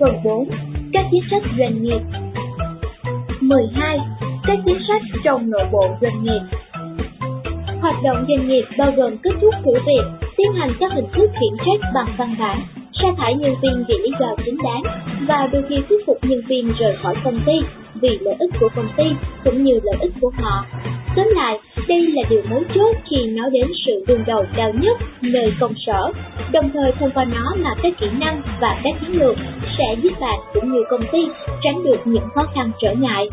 Phần 4. Các chính sách doanh nghiệp 12. Các chính sách trong nội bộ doanh nghiệp Hoạt động doanh nghiệp bao gồm kết thúc thử việc, tiến hành các hình thức khiển trách bằng văn bản, sa thải nhân viên vì lý do chính đáng và đôi khi thuyết phục nhân viên rời khỏi công ty vì lợi ích của công ty cũng như lợi ích của họ. Tóm lại, đây là điều mấu chốt khi nói đến sự đương đầu cao nhất nơi công sở, đồng thời thông qua nó mà các kỹ năng và các chiến lược sẽ giúp bạn cũng như công ty tránh được những khó khăn trở ngại.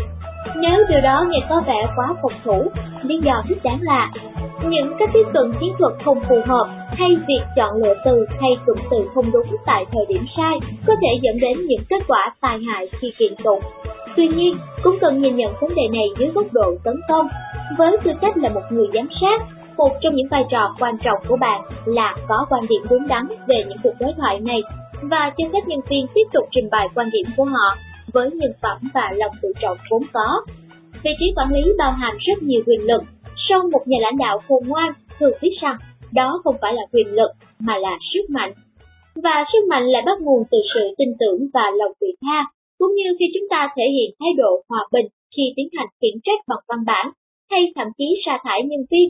Nếu điều đó nghe có vẻ quá phòng thủ, lý do thích đáng là những cách tiếp cận chiến thuật không phù hợp hay việc chọn lựa từ hay cụm từ không đúng tại thời điểm sai có thể dẫn đến những kết quả tai hại khi kiện tụng. Tuy nhiên, cũng cần nhìn nhận vấn đề này dưới góc độ tấn công. Với tư cách là một người giám sát, một trong những vai trò quan trọng của bạn là có quan điểm đúng đắn về những cuộc đối thoại này và cho phép nhân viên tiếp tục trình bày quan điểm của họ với nhân phẩm và lòng tự trọng vốn có. Vị trí quản lý bao hàm rất nhiều quyền lực, song một nhà lãnh đạo khôn ngoan thường biết rằng đó không phải là quyền lực mà là sức mạnh. Và sức mạnh lại bắt nguồn từ sự tin tưởng và lòng vị tha, cũng như khi chúng ta thể hiện thái độ hòa bình khi tiến hành khiển trách bằng văn bản, hay thậm chí sa thải nhân viên.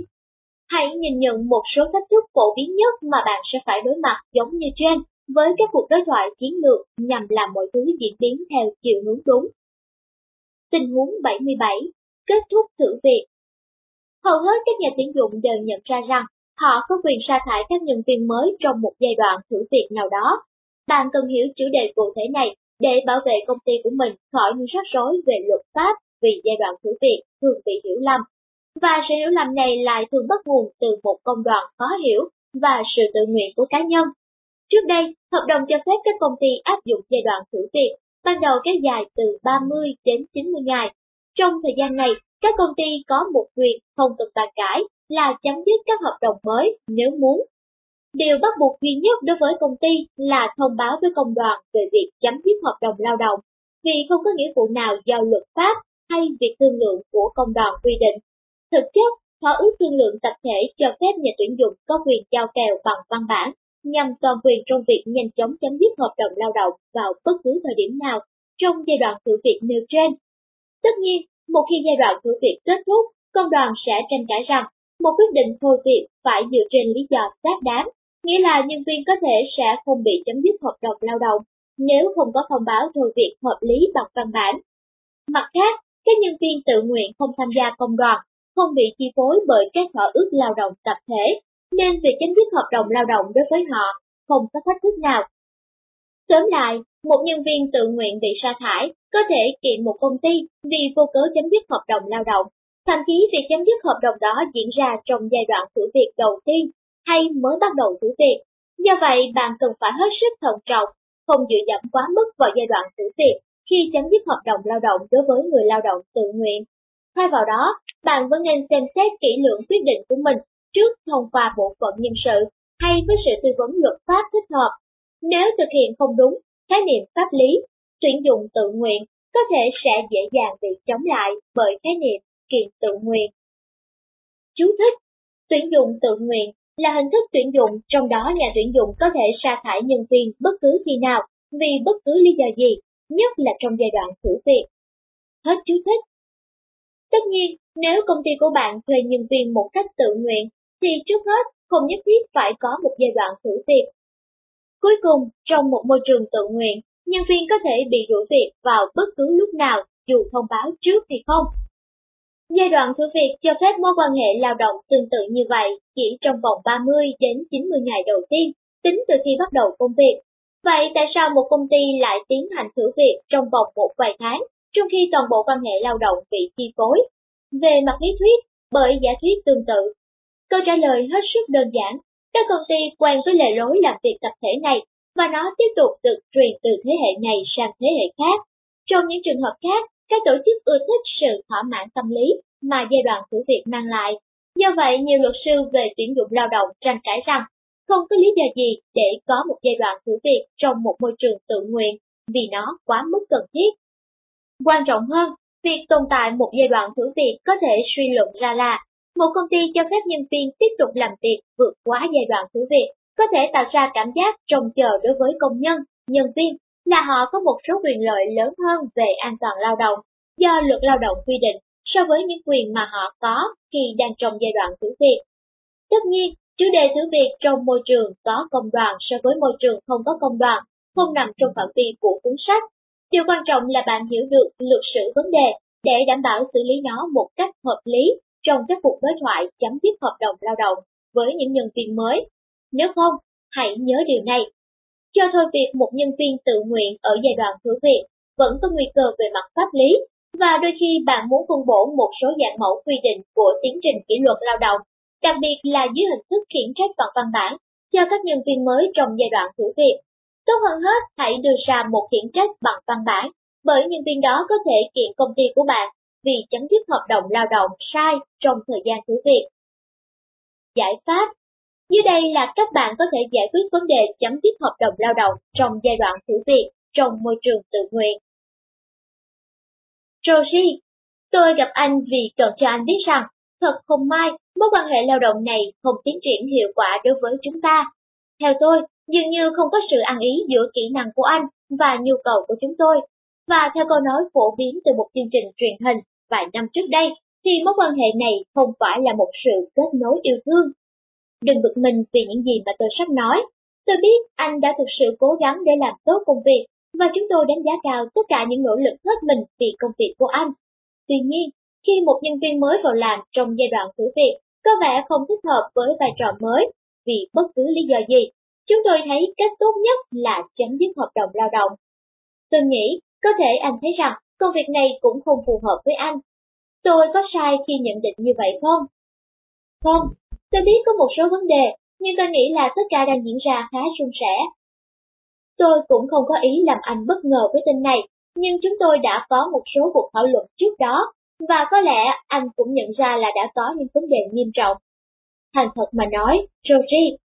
Hãy nhìn nhận một số thách thức phổ biến nhất mà bạn sẽ phải đối mặt giống như trên với các cuộc đối thoại chiến lược nhằm làm mọi thứ diễn biến theo chiều hướng đúng. Tình huống 77. Kết thúc thử việc Hầu hết các nhà tuyển dụng đều nhận ra rằng họ có quyền sa thải các nhân viên mới trong một giai đoạn thử việc nào đó. Bạn cần hiểu chủ đề cụ thể này để bảo vệ công ty của mình khỏi những rắc rối về luật pháp vì giai đoạn thử việc thường bị hiểu lầm. Và sự hiểu lầm này lại thường bắt nguồn từ một công đoạn khó hiểu và sự tự nguyện của cá nhân. Trước đây, hợp đồng cho phép các công ty áp dụng giai đoạn thử việc, ban đầu kéo dài từ 30 đến 90 ngày. Trong thời gian này, các công ty có một quyền không cần bàn cãi là chấm dứt các hợp đồng mới nếu muốn. Điều bắt buộc duy nhất đối với công ty là thông báo với công đoàn về việc chấm dứt hợp đồng lao động, vì không có nghĩa vụ nào do luật pháp hay việc thương lượng của công đoàn quy định. Thực chất, thỏa ước thương lượng tập thể cho phép nhà tuyển dụng có quyền giao kèo bằng văn bản nhằm toàn quyền trong việc nhanh chóng chấm dứt hợp đồng lao động vào bất cứ thời điểm nào trong giai đoạn thử việc nêu trên. Tất nhiên, một khi giai đoạn thử việc kết thúc, công đoàn sẽ tranh cãi rằng một quyết định thôi việc phải dựa trên lý do xác đáng, nghĩa là nhân viên có thể sẽ không bị chấm dứt hợp đồng lao động nếu không có thông báo thôi việc hợp lý bằng văn bản. Mặt khác, các nhân viên tự nguyện không tham gia công đoàn, không bị chi phối bởi các thỏa ước lao động tập thể, nên việc chấm dứt hợp đồng lao động đối với họ không có thách thức nào. Tóm lại, một nhân viên tự nguyện bị sa thải có thể kiện một công ty vì vô cớ chấm dứt hợp đồng lao động. Thậm chí việc chấm dứt hợp đồng đó diễn ra trong giai đoạn thử việc đầu tiên hay mới bắt đầu thử việc. Do vậy, bạn cần phải hết sức thận trọng, không dự dẫm quá mức vào giai đoạn thử việc khi chấm dứt hợp đồng lao động đối với người lao động tự nguyện. Thay vào đó, bạn vẫn nên xem xét kỹ lưỡng quyết định của mình trước thông qua bộ phận nhân sự hay với sự tư vấn luật pháp thích hợp. Nếu thực hiện không đúng, khái niệm pháp lý, tuyển dụng tự nguyện có thể sẽ dễ dàng bị chống lại bởi khái niệm kiện tự nguyện. Chú thích Tuyển dụng tự nguyện là hình thức tuyển dụng trong đó nhà tuyển dụng có thể sa thải nhân viên bất cứ khi nào vì bất cứ lý do gì, nhất là trong giai đoạn thử việc. Hết chú thích. Tất nhiên, nếu công ty của bạn thuê nhân viên một cách tự nguyện, thì trước hết không nhất thiết phải có một giai đoạn thử việc. Cuối cùng, trong một môi trường tự nguyện, nhân viên có thể bị đuổi việc vào bất cứ lúc nào dù thông báo trước thì không. Giai đoạn thử việc cho phép mối quan hệ lao động tương tự như vậy chỉ trong vòng 30 đến 90 ngày đầu tiên, tính từ khi bắt đầu công việc. Vậy tại sao một công ty lại tiến hành thử việc trong vòng một vài tháng, trong khi toàn bộ quan hệ lao động bị chi phối? Về mặt lý thuyết, bởi giả thuyết tương tự. Câu trả lời hết sức đơn giản, các công ty quen với lề lối làm việc tập thể này và nó tiếp tục được truyền từ thế hệ này sang thế hệ khác. Trong những trường hợp khác, các tổ chức ưa thích sự thỏa mãn tâm lý mà giai đoạn thử việc mang lại. Do vậy, nhiều luật sư về tuyển dụng lao động tranh cãi rằng không có lý do gì để có một giai đoạn thử việc trong một môi trường tự nguyện vì nó quá mức cần thiết. Quan trọng hơn, việc tồn tại một giai đoạn thử việc có thể suy luận ra là một công ty cho phép nhân viên tiếp tục làm việc vượt quá giai đoạn thử việc có thể tạo ra cảm giác trông chờ đối với công nhân, nhân viên là họ có một số quyền lợi lớn hơn về an toàn lao động do luật lao động quy định so với những quyền mà họ có khi đang trong giai đoạn thử việc. Tất nhiên, chủ đề thử việc trong môi trường có công đoàn so với môi trường không có công đoàn không nằm trong phạm vi của cuốn sách. Điều quan trọng là bạn hiểu được luật sử vấn đề để đảm bảo xử lý nó một cách hợp lý trong các cuộc đối thoại chấm dứt hợp đồng lao động với những nhân viên mới. Nếu không, hãy nhớ điều này. Cho thôi việc một nhân viên tự nguyện ở giai đoạn thử việc vẫn có nguy cơ về mặt pháp lý và đôi khi bạn muốn phân bổ một số dạng mẫu quy định của tiến trình kỷ luật lao động, đặc biệt là dưới hình thức khiển trách bằng văn bản cho các nhân viên mới trong giai đoạn thử việc. Tốt hơn hết, hãy đưa ra một khiển trách bằng văn bản, bởi nhân viên đó có thể kiện công ty của bạn vì chấm dứt hợp đồng lao động sai trong thời gian thử việc. Giải pháp Dưới đây là các bạn có thể giải quyết vấn đề chấm dứt hợp đồng lao động trong giai đoạn thử việc trong môi trường tự nguyện. Rosie, tôi gặp anh vì cần cho anh biết rằng, thật không may, mối quan hệ lao động này không tiến triển hiệu quả đối với chúng ta. Theo tôi, dường như không có sự ăn ý giữa kỹ năng của anh và nhu cầu của chúng tôi. Và theo câu nói phổ biến từ một chương trình truyền hình vài năm trước đây, thì mối quan hệ này không phải là một sự kết nối yêu thương. Đừng bực mình vì những gì mà tôi sắp nói. Tôi biết anh đã thực sự cố gắng để làm tốt công việc, và chúng tôi đánh giá cao tất cả những nỗ lực hết mình vì công việc của anh. Tuy nhiên, khi một nhân viên mới vào làm trong giai đoạn thử việc có vẻ không thích hợp với vai trò mới vì bất cứ lý do gì, chúng tôi thấy cách tốt nhất là chấm dứt hợp đồng lao động. Tôi nghĩ có thể anh thấy rằng công việc này cũng không phù hợp với anh. Tôi có sai khi nhận định như vậy không? Không, tôi biết có một số vấn đề, nhưng tôi nghĩ là tất cả đang diễn ra khá suôn sẻ. Tôi cũng không có ý làm anh bất ngờ với tin này, nhưng chúng tôi đã có một số cuộc thảo luận trước đó, và có lẽ anh cũng nhận ra là đã có những vấn đề nghiêm trọng. Thành thật mà nói, Rosie,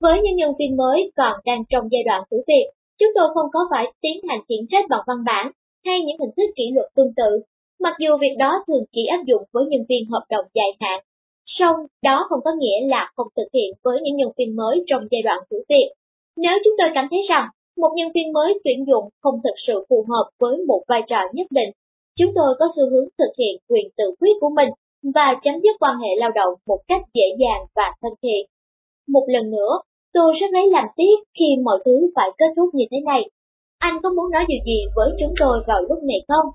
với những nhân viên mới còn đang trong giai đoạn thử việc, chúng tôi không có phải tiến hành khiển trách bằng văn bản hay những hình thức kỷ luật tương tự, mặc dù việc đó thường chỉ áp dụng với nhân viên hợp đồng dài hạn. Song đó không có nghĩa là không thực hiện với những nhân viên mới trong giai đoạn thử việc. Nếu chúng tôi cảm thấy rằng một nhân viên mới tuyển dụng không thực sự phù hợp với một vai trò nhất định, chúng tôi có xu hướng thực hiện quyền tự quyết của mình và chấm dứt quan hệ lao động một cách dễ dàng và thân thiện. Một lần nữa, tôi rất lấy làm tiếc khi mọi thứ phải kết thúc như thế này. Anh có muốn nói điều gì với chúng tôi vào lúc này không?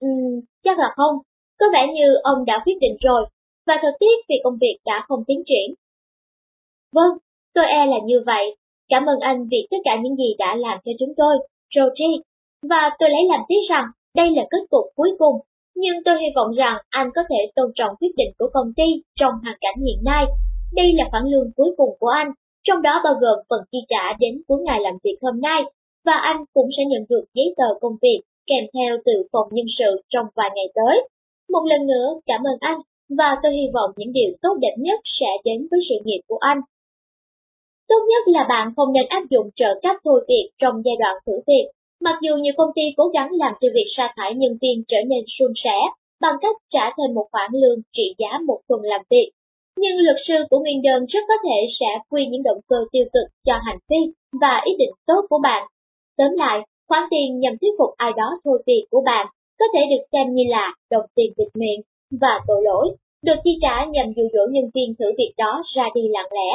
Ừm, chắc là không. Có vẻ như ông đã quyết định rồi, và thật tiếc vì công việc đã không tiến triển. Vâng, tôi e là như vậy, Cảm ơn anh vì tất cả những gì đã làm cho chúng tôi, Roger. Và tôi lấy làm tiếc rằng đây là kết cục cuối cùng, nhưng tôi hy vọng rằng anh có thể tôn trọng quyết định của công ty trong hoàn cảnh hiện nay. Đây là khoản lương cuối cùng của anh, trong đó bao gồm phần chi trả đến cuối ngày làm việc hôm nay, và anh cũng sẽ nhận được giấy tờ công việc kèm theo từ phòng nhân sự trong vài ngày tới. Một lần nữa, cảm ơn anh, và tôi hy vọng những điều tốt đẹp nhất sẽ đến với sự nghiệp của anh. Tốt nhất là bạn không nên áp dụng trợ cấp thôi việc trong giai đoạn thử việc, mặc dù nhiều công ty cố gắng làm cho việc sa thải nhân viên trở nên suôn sẻ bằng cách trả thêm một khoản lương trị giá một tuần làm việc. Nhưng luật sư của nguyên đơn rất có thể sẽ quy những động cơ tiêu cực cho hành vi và ý định tốt của bạn. Tóm lại, khoản tiền nhằm thuyết phục ai đó thôi việc của bạn có thể được xem như là đồng tiền bịt miệng và tội lỗi, được chi trả nhằm dụ dỗ nhân viên thử việc đó ra đi lặng lẽ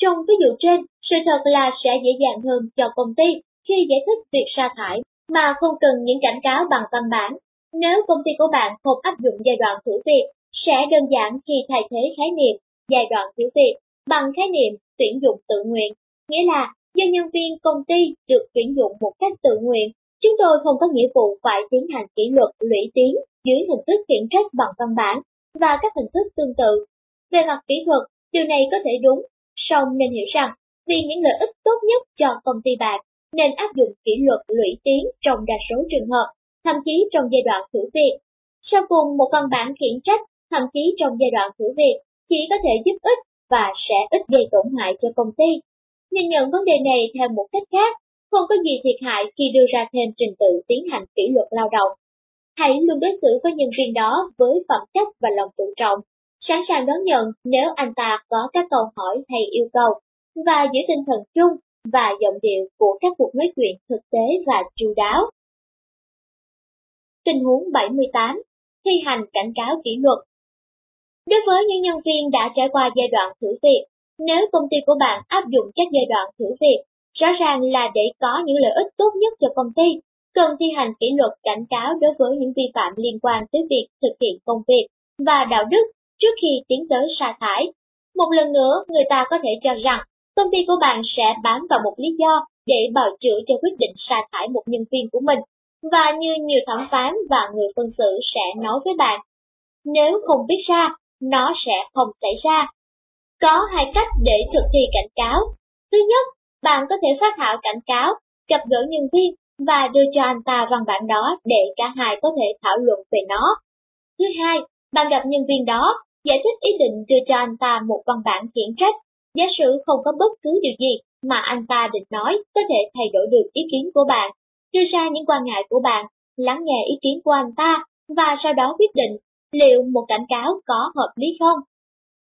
trong ví dụ trên, sự thật là sẽ dễ dàng hơn cho công ty khi giải thích việc sa thải mà không cần những cảnh cáo bằng văn bản. Nếu công ty của bạn không áp dụng giai đoạn thử việc, sẽ đơn giản khi thay thế khái niệm giai đoạn thử việc bằng khái niệm tuyển dụng tự nguyện, nghĩa là do nhân viên công ty được tuyển dụng một cách tự nguyện, chúng tôi không có nghĩa vụ phải tiến hành kỷ luật lũy tiến dưới hình thức khiển trách bằng văn bản và các hình thức tương tự. Về mặt kỹ thuật, điều này có thể đúng song nên hiểu rằng vì những lợi ích tốt nhất cho công ty bạn nên áp dụng kỷ luật lũy tiến trong đa số trường hợp, thậm chí trong giai đoạn thử việc. Sau cùng một văn bản khiển trách, thậm chí trong giai đoạn thử việc, chỉ có thể giúp ích và sẽ ít gây tổn hại cho công ty. Nhìn nhận vấn đề này theo một cách khác, không có gì thiệt hại khi đưa ra thêm trình tự tiến hành kỷ luật lao động. Hãy luôn đối xử với nhân viên đó với phẩm chất và lòng tự trọng sẵn sàng đón nhận nếu anh ta có các câu hỏi hay yêu cầu, và giữ tinh thần chung và giọng điệu của các cuộc nói chuyện thực tế và chu đáo. Tình huống 78. Thi hành cảnh cáo kỷ luật Đối với những nhân viên đã trải qua giai đoạn thử việc, nếu công ty của bạn áp dụng các giai đoạn thử việc, rõ ràng là để có những lợi ích tốt nhất cho công ty, cần thi hành kỷ luật cảnh cáo đối với những vi phạm liên quan tới việc thực hiện công việc và đạo đức trước khi tiến tới sa thải. Một lần nữa, người ta có thể cho rằng công ty của bạn sẽ bám vào một lý do để bào chữa cho quyết định sa thải một nhân viên của mình. Và như nhiều thẩm phán và người phân xử sẽ nói với bạn, nếu không biết ra, nó sẽ không xảy ra. Có hai cách để thực thi cảnh cáo. Thứ nhất, bạn có thể phát thảo cảnh cáo, gặp gỡ nhân viên và đưa cho anh ta văn bản đó để cả hai có thể thảo luận về nó. Thứ hai, bạn gặp nhân viên đó, giải thích ý định đưa cho anh ta một văn bản khiển trách. Giả sử không có bất cứ điều gì mà anh ta định nói có thể thay đổi được ý kiến của bạn, đưa ra những quan ngại của bạn, lắng nghe ý kiến của anh ta và sau đó quyết định liệu một cảnh cáo có hợp lý không.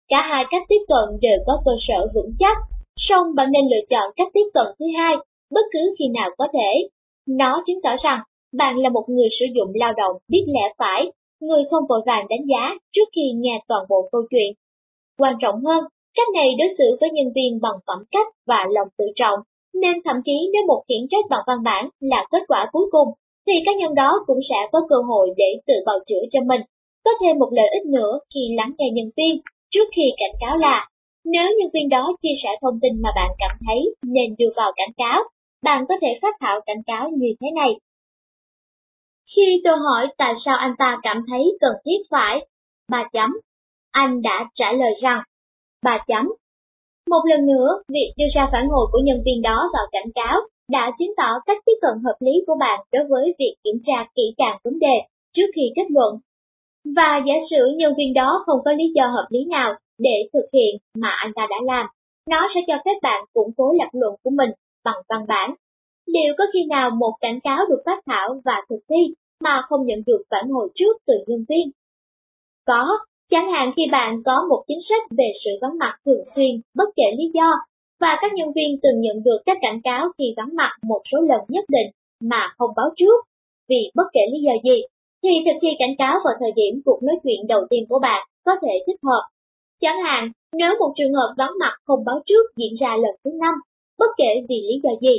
Cả hai cách tiếp cận đều có cơ sở vững chắc, song bạn nên lựa chọn cách tiếp cận thứ hai bất cứ khi nào có thể. Nó chứng tỏ rằng bạn là một người sử dụng lao động biết lẽ phải, người không vội vàng đánh giá trước khi nghe toàn bộ câu chuyện. Quan trọng hơn, cách này đối xử với nhân viên bằng phẩm cách và lòng tự trọng, nên thậm chí nếu một khiển trách bằng văn bản là kết quả cuối cùng, thì cá nhân đó cũng sẽ có cơ hội để tự bào chữa cho mình. Có thêm một lợi ích nữa khi lắng nghe nhân viên trước khi cảnh cáo là nếu nhân viên đó chia sẻ thông tin mà bạn cảm thấy nên đưa vào cảnh cáo, bạn có thể phát thảo cảnh cáo như thế này. Khi tôi hỏi tại sao anh ta cảm thấy cần thiết phải, ba chấm, anh đã trả lời rằng, ba chấm. Một lần nữa, việc đưa ra phản hồi của nhân viên đó vào cảnh cáo đã chứng tỏ cách tiếp cận hợp lý của bạn đối với việc kiểm tra kỹ càng vấn đề trước khi kết luận. Và giả sử nhân viên đó không có lý do hợp lý nào để thực hiện mà anh ta đã làm, nó sẽ cho phép bạn củng cố lập luận của mình bằng văn bản. Liệu có khi nào một cảnh cáo được phát thảo và thực thi mà không nhận được phản hồi trước từ nhân viên? Có, chẳng hạn khi bạn có một chính sách về sự vắng mặt thường xuyên bất kể lý do, và các nhân viên từng nhận được các cảnh cáo khi vắng mặt một số lần nhất định mà không báo trước, vì bất kể lý do gì, thì thực thi cảnh cáo vào thời điểm cuộc nói chuyện đầu tiên của bạn có thể thích hợp. Chẳng hạn, nếu một trường hợp vắng mặt không báo trước diễn ra lần thứ năm, bất kể vì lý do gì,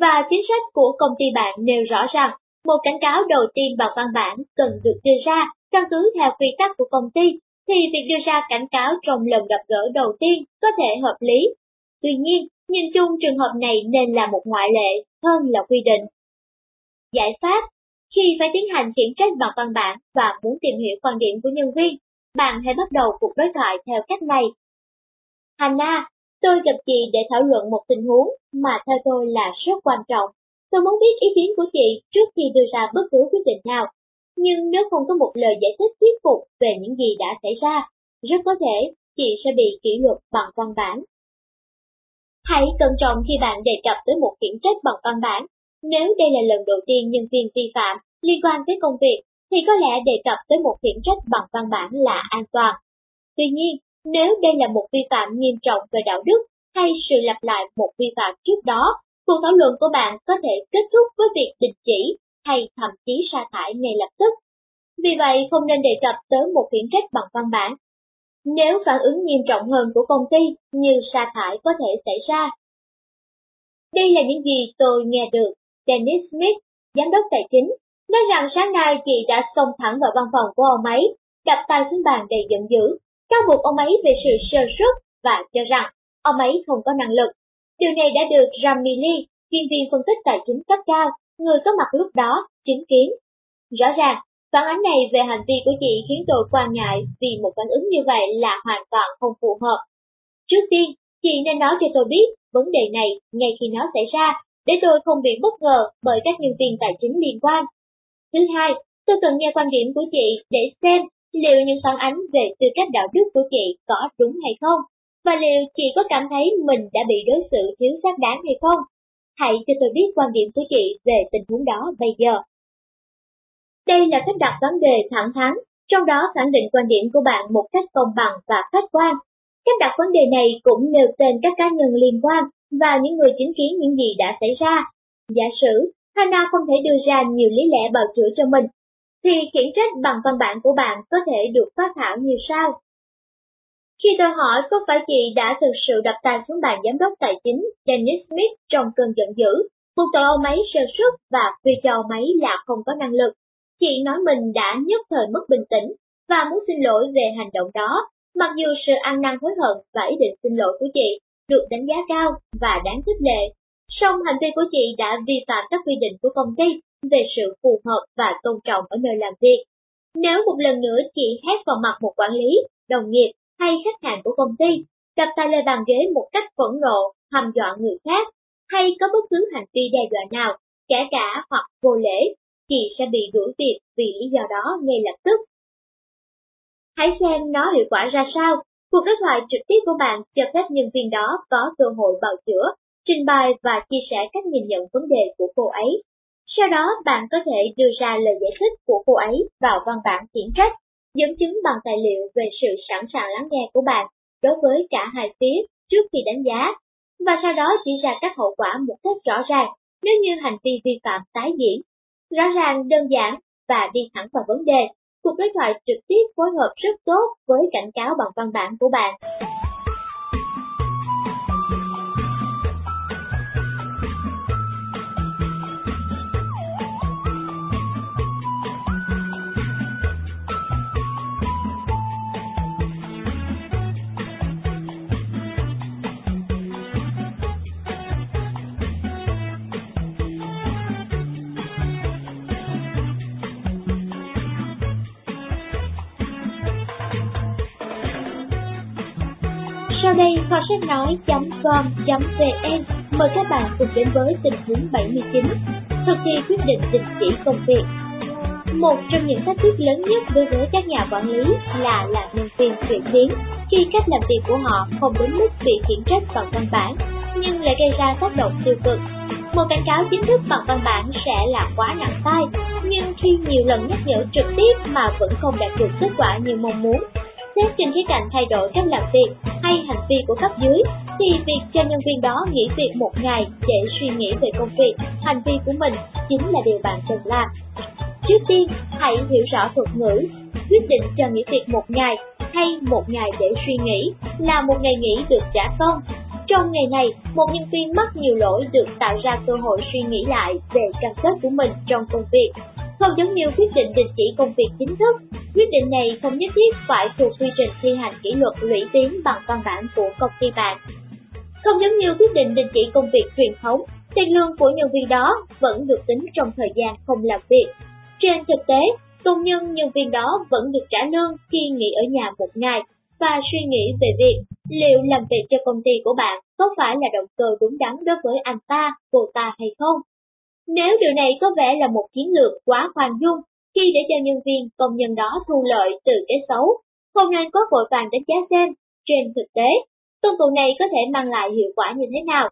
và chính sách của công ty bạn nêu rõ rằng một cảnh cáo đầu tiên bằng văn bản cần được đưa ra căn cứ theo quy tắc của công ty, thì việc đưa ra cảnh cáo trong lần gặp gỡ đầu tiên có thể hợp lý. Tuy nhiên, nhìn chung trường hợp này nên là một ngoại lệ hơn là quy định. Giải pháp Khi phải tiến hành kiểm trách bằng văn bản và muốn tìm hiểu quan điểm của nhân viên, bạn hãy bắt đầu cuộc đối thoại theo cách này. Hannah, tôi gặp chị để thảo luận một tình huống mà theo tôi là rất quan trọng. Tôi muốn biết ý kiến của chị trước khi đưa ra bất cứ quyết định nào. Nhưng nếu không có một lời giải thích thuyết phục về những gì đã xảy ra, rất có thể chị sẽ bị kỷ luật bằng văn bản. Hãy cẩn trọng khi bạn đề cập tới một khiển trách bằng văn bản. Nếu đây là lần đầu tiên nhân viên vi phạm liên quan tới công việc, thì có lẽ đề cập tới một khiển trách bằng văn bản là an toàn. Tuy nhiên, nếu đây là một vi phạm nghiêm trọng về đạo đức hay sự lặp lại một vi phạm trước đó, cuộc thảo luận của bạn có thể kết thúc với việc đình chỉ hay thậm chí sa thải ngay lập tức. Vì vậy không nên đề cập tới một khiển trách bằng văn bản. Nếu phản ứng nghiêm trọng hơn của công ty như sa thải có thể xảy ra. Đây là những gì tôi nghe được. Dennis Smith, giám đốc tài chính, nói rằng sáng nay chị đã xông thẳng vào văn phòng của ông ấy, đập tay xuống bàn đầy giận dữ, cáo buộc ông ấy về sự sơ suất và cho rằng ông ấy không có năng lực. Điều này đã được Ramili, chuyên viên phân tích tài chính cấp cao, người có mặt lúc đó, chứng kiến. Rõ ràng, phản ánh này về hành vi của chị khiến tôi quan ngại vì một phản ứng như vậy là hoàn toàn không phù hợp. Trước tiên, chị nên nói cho tôi biết vấn đề này ngay khi nó xảy ra, để tôi không bị bất ngờ bởi các nhân viên tài chính liên quan. Thứ hai, tôi cần nghe quan điểm của chị để xem liệu những phản ánh về tư cách đạo đức của chị có đúng hay không, và liệu chị có cảm thấy mình đã bị đối xử thiếu xác đáng hay không. Hãy cho tôi biết quan điểm của chị về tình huống đó bây giờ. Đây là cách đặt vấn đề thẳng thắn, trong đó khẳng định quan điểm của bạn một cách công bằng và khách quan. Cách đặt vấn đề này cũng nêu tên các cá nhân liên quan và những người chứng kiến những gì đã xảy ra. Giả sử, Hana không thể đưa ra nhiều lý lẽ bào chữa cho mình, thì khiển trách bằng văn bản của bạn có thể được phát thảo như sau. Khi tôi hỏi có phải chị đã thực sự đập tay xuống bàn giám đốc tài chính Dennis Smith trong cơn giận dữ, buộc tội ông ấy sơ suất và vì cho ông ấy là không có năng lực. Chị nói mình đã nhất thời mất bình tĩnh và muốn xin lỗi về hành động đó, mặc dù sự ăn năn hối hận và ý định xin lỗi của chị được đánh giá cao và đáng khích lệ. Song hành vi của chị đã vi phạm các quy định của công ty về sự phù hợp và tôn trọng ở nơi làm việc. Nếu một lần nữa chị hét vào mặt một quản lý, đồng nghiệp hay khách hàng của công ty, đập tay lên bàn ghế một cách phẫn nộ, hăm dọa người khác, hay có bất cứ hành vi đe dọa nào, kể cả hoặc vô lễ, chị sẽ bị đuổi việc vì lý do đó ngay lập tức. Hãy xem nó hiệu quả ra sao. Cuộc đối thoại trực tiếp của bạn cho phép nhân viên đó có cơ hội bào chữa, trình bày và chia sẻ cách nhìn nhận vấn đề của cô ấy. Sau đó bạn có thể đưa ra lời giải thích của cô ấy vào văn bản khiển trách dẫn chứng bằng tài liệu về sự sẵn sàng lắng nghe của bạn đối với cả hai phía trước khi đánh giá, và sau đó chỉ ra các hậu quả một cách rõ ràng nếu như hành vi vi phạm tái diễn. Rõ ràng, đơn giản và đi thẳng vào vấn đề, cuộc đối thoại trực tiếp phối hợp rất tốt với cảnh cáo bằng văn bản của bạn. Kho sách nói.com.vn mời các bạn cùng đến với tình huống 79, thực thi quyết định đình chỉ công việc. Một trong những thách thức lớn nhất đối với các nhà quản lý là làm nhân viên chuyển biến khi cách làm việc của họ không đến mức bị khiển trách bằng văn bản, nhưng lại gây ra tác động tiêu cực. Một cảnh cáo chính thức bằng văn bản sẽ là quá nặng tay, nhưng khi nhiều lần nhắc nhở trực tiếp mà vẫn không đạt được kết quả như mong muốn, xét trên khía cạnh thay đổi cách làm việc hay hành vi của cấp dưới, thì việc cho nhân viên đó nghỉ việc một ngày để suy nghĩ về công việc, hành vi của mình chính là điều bạn cần làm. Trước tiên, hãy hiểu rõ thuật ngữ. Quyết định cho nghỉ việc một ngày hay một ngày để suy nghĩ là một ngày nghỉ được trả công. Trong ngày này, một nhân viên mắc nhiều lỗi được tạo ra cơ hội suy nghĩ lại về cam kết của mình trong công việc. Không giống như quyết định đình chỉ công việc chính thức, quyết định này không nhất thiết phải thuộc quy trình thi hành kỷ luật lũy tiến bằng văn bản của công ty bạn. Không giống như quyết định đình chỉ công việc truyền thống, tiền lương của nhân viên đó vẫn được tính trong thời gian không làm việc. Trên thực tế, công nhân nhân viên đó vẫn được trả lương khi nghỉ ở nhà một ngày và suy nghĩ về việc liệu làm việc cho công ty của bạn có phải là động cơ đúng đắn đối với anh ta, cô ta hay không. Nếu điều này có vẻ là một chiến lược quá khoan dung khi để cho nhân viên công nhân đó thu lợi từ cái xấu, không nên có vội vàng đánh giá xem trên thực tế công cụ này có thể mang lại hiệu quả như thế nào.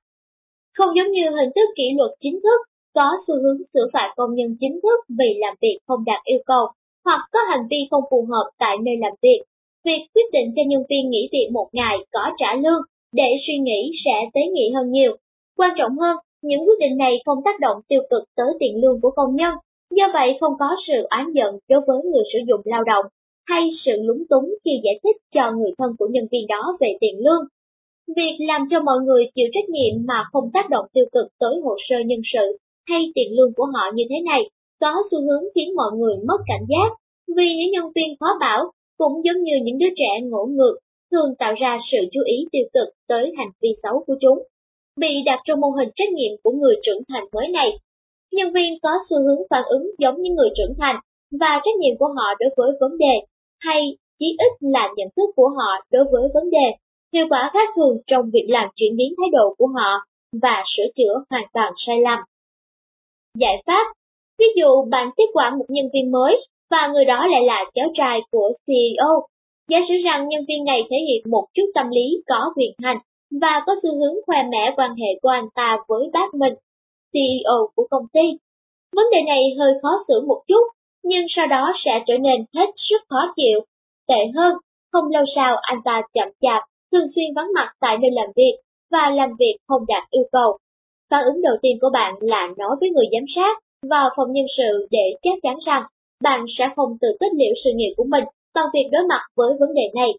Không giống như hình thức kỷ luật chính thức có xu hướng xử phạt công nhân chính thức vì làm việc không đạt yêu cầu hoặc có hành vi không phù hợp tại nơi làm việc. Việc quyết định cho nhân viên nghỉ việc một ngày có trả lương để suy nghĩ sẽ tế nhị hơn nhiều. Quan trọng hơn, những quyết định này không tác động tiêu cực tới tiền lương của công nhân, do vậy không có sự oán giận đối với người sử dụng lao động hay sự lúng túng khi giải thích cho người thân của nhân viên đó về tiền lương. Việc làm cho mọi người chịu trách nhiệm mà không tác động tiêu cực tới hồ sơ nhân sự hay tiền lương của họ như thế này có xu hướng khiến mọi người mất cảnh giác, vì những nhân viên khó bảo cũng giống như những đứa trẻ ngỗ ngược thường tạo ra sự chú ý tiêu cực tới hành vi xấu của chúng. Bị đặt trong mô hình trách nhiệm của người trưởng thành mới này, nhân viên có xu hướng phản ứng giống như người trưởng thành và trách nhiệm của họ đối với vấn đề, hay chí ít là nhận thức của họ đối với vấn đề, hiệu quả khác thường trong việc làm chuyển biến thái độ của họ và sửa chữa hoàn toàn sai lầm. Giải pháp Ví dụ bạn tiếp quản một nhân viên mới và người đó lại là cháu trai của CEO. Giả sử rằng nhân viên này thể hiện một chút tâm lý có quyền hành và có xu hướng khoe mẽ quan hệ của anh ta với bác mình, CEO của công ty. Vấn đề này hơi khó xử một chút, nhưng sau đó sẽ trở nên hết sức khó chịu. Tệ hơn, không lâu sau anh ta chậm chạp thường xuyên vắng mặt tại nơi làm việc và làm việc không đạt yêu cầu. Phản ứng đầu tiên của bạn là nói với người giám sát vào phòng nhân sự để chắc chắn rằng bạn sẽ không tự kết liễu sự nghiệp của mình bằng việc đối mặt với vấn đề này.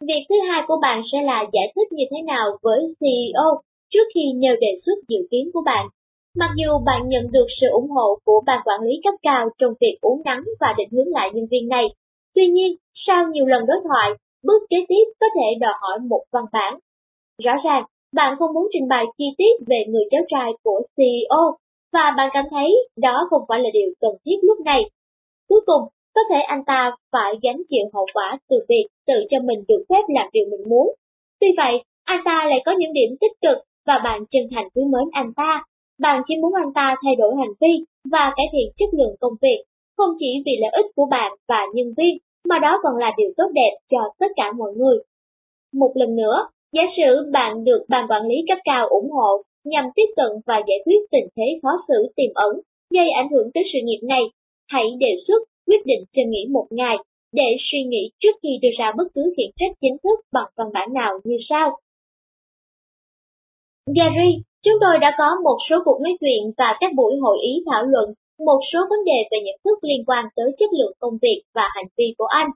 Việc thứ hai của bạn sẽ là giải thích như thế nào với CEO trước khi nêu đề xuất dự kiến của bạn. Mặc dù bạn nhận được sự ủng hộ của ban quản lý cấp cao trong việc uống nắng và định hướng lại nhân viên này, tuy nhiên, sau nhiều lần đối thoại, bước kế tiếp có thể đòi hỏi một văn bản. Rõ ràng, bạn không muốn trình bày chi tiết về người cháu trai của CEO, và bạn cảm thấy đó không phải là điều cần thiết lúc này. Cuối cùng, có thể anh ta phải gánh chịu hậu quả từ việc tự cho mình được phép làm điều mình muốn. Tuy vậy, anh ta lại có những điểm tích cực và bạn chân thành quý mến anh ta. Bạn chỉ muốn anh ta thay đổi hành vi và cải thiện chất lượng công việc, không chỉ vì lợi ích của bạn và nhân viên, mà đó còn là điều tốt đẹp cho tất cả mọi người. Một lần nữa, giả sử bạn được ban quản lý cấp cao ủng hộ nhằm tiếp cận và giải quyết tình thế khó xử tiềm ẩn gây ảnh hưởng tới sự nghiệp này, hãy đề xuất quyết định cho nghỉ một ngày để suy nghĩ trước khi đưa ra bất cứ khiển trách chính thức bằng văn bản nào như sau. Gary, chúng tôi đã có một số cuộc nói chuyện và các buổi hội ý thảo luận một số vấn đề về nhận thức liên quan tới chất lượng công việc và hành vi của anh.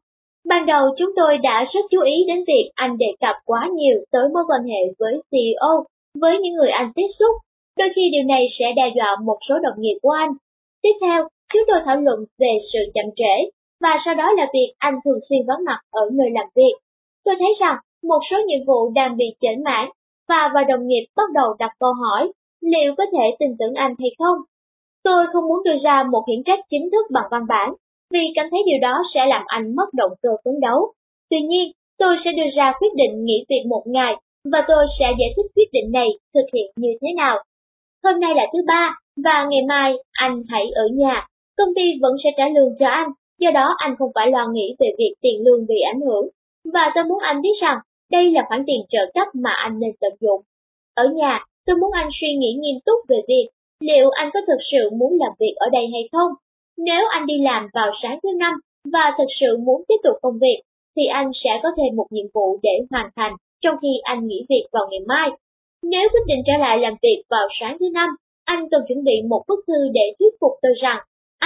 Ban đầu chúng tôi đã rất chú ý đến việc anh đề cập quá nhiều tới mối quan hệ với CEO, với những người anh tiếp xúc. Đôi khi điều này sẽ đe dọa một số đồng nghiệp của anh. Tiếp theo, chúng tôi thảo luận về sự chậm trễ, và sau đó là việc anh thường xuyên vắng mặt ở nơi làm việc. Tôi thấy rằng một số nhiệm vụ đang bị chểnh mãn và và đồng nghiệp bắt đầu đặt câu hỏi liệu có thể tin tưởng anh hay không. Tôi không muốn đưa ra một hiển trách chính thức bằng văn bản, vì cảm thấy điều đó sẽ làm anh mất động cơ phấn đấu. Tuy nhiên, tôi sẽ đưa ra quyết định nghỉ việc một ngày và tôi sẽ giải thích quyết định này thực hiện như thế nào. Hôm nay là thứ ba, và ngày mai anh hãy ở nhà. Công ty vẫn sẽ trả lương cho anh, do đó anh không phải lo nghĩ về việc tiền lương bị ảnh hưởng. Và tôi muốn anh biết rằng đây là khoản tiền trợ cấp mà anh nên tận dụng. Ở nhà, tôi muốn anh suy nghĩ nghiêm túc về việc liệu anh có thực sự muốn làm việc ở đây hay không. Nếu anh đi làm vào sáng thứ năm và thực sự muốn tiếp tục công việc, thì anh sẽ có thêm một nhiệm vụ để hoàn thành trong khi anh nghỉ việc vào ngày mai. Nếu quyết định trở lại làm việc vào sáng thứ năm, anh cần chuẩn bị một bức thư để thuyết phục tôi rằng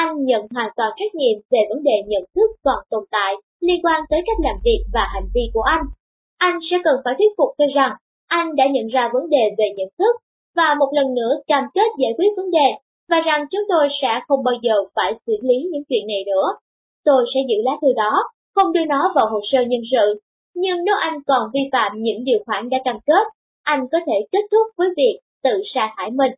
anh nhận hoàn toàn trách nhiệm về vấn đề nhận thức còn tồn tại liên quan tới cách làm việc và hành vi của anh. Anh sẽ cần phải thuyết phục tôi rằng anh đã nhận ra vấn đề về nhận thức và một lần nữa cam kết giải quyết vấn đề và rằng chúng tôi sẽ không bao giờ phải xử lý những chuyện này nữa. Tôi sẽ giữ lá thư đó, không đưa nó vào hồ sơ nhân sự, nhưng nếu anh còn vi phạm những điều khoản đã cam kết, anh có thể kết thúc với việc tự sa thải mình.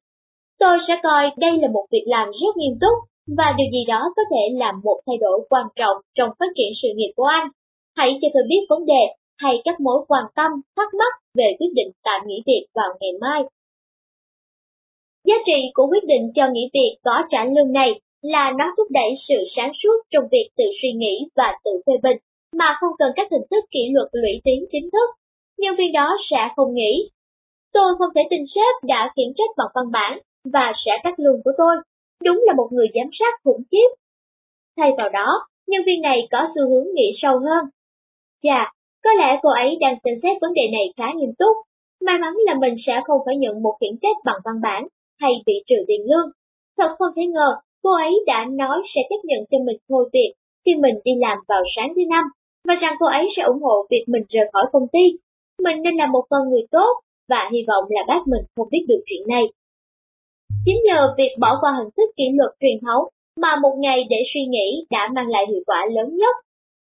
Tôi sẽ coi đây là một việc làm rất nghiêm túc và điều gì đó có thể làm một thay đổi quan trọng trong phát triển sự nghiệp của anh. Hãy cho tôi biết vấn đề hay các mối quan tâm, thắc mắc về quyết định tạm nghỉ việc vào ngày mai. Giá trị của quyết định cho nghỉ việc có trả lương này là nó thúc đẩy sự sáng suốt trong việc tự suy nghĩ và tự phê bình, mà không cần các hình thức kỷ luật lũy tiến chính thức. Nhân viên đó sẽ không nghĩ, tôi không thể tin sếp đã khiển trách bằng văn bản và sẽ cắt lương của tôi. Đúng là một người giám sát khủng khiếp. Thay vào đó, nhân viên này có xu hướng nghĩ sâu hơn. Chà, có lẽ cô ấy đang xem xét vấn đề này khá nghiêm túc. May mắn là mình sẽ không phải nhận một khiển trách bằng văn bản hay bị trừ tiền lương. Thật không thể ngờ, cô ấy đã nói sẽ chấp nhận cho mình thôi việc khi mình đi làm vào sáng thứ năm, và rằng cô ấy sẽ ủng hộ việc mình rời khỏi công ty. Mình nên là một con người tốt, và hy vọng là bác mình không biết được chuyện này. Chính nhờ việc bỏ qua hình thức kỷ luật truyền thống mà một ngày để suy nghĩ đã mang lại hiệu quả lớn nhất.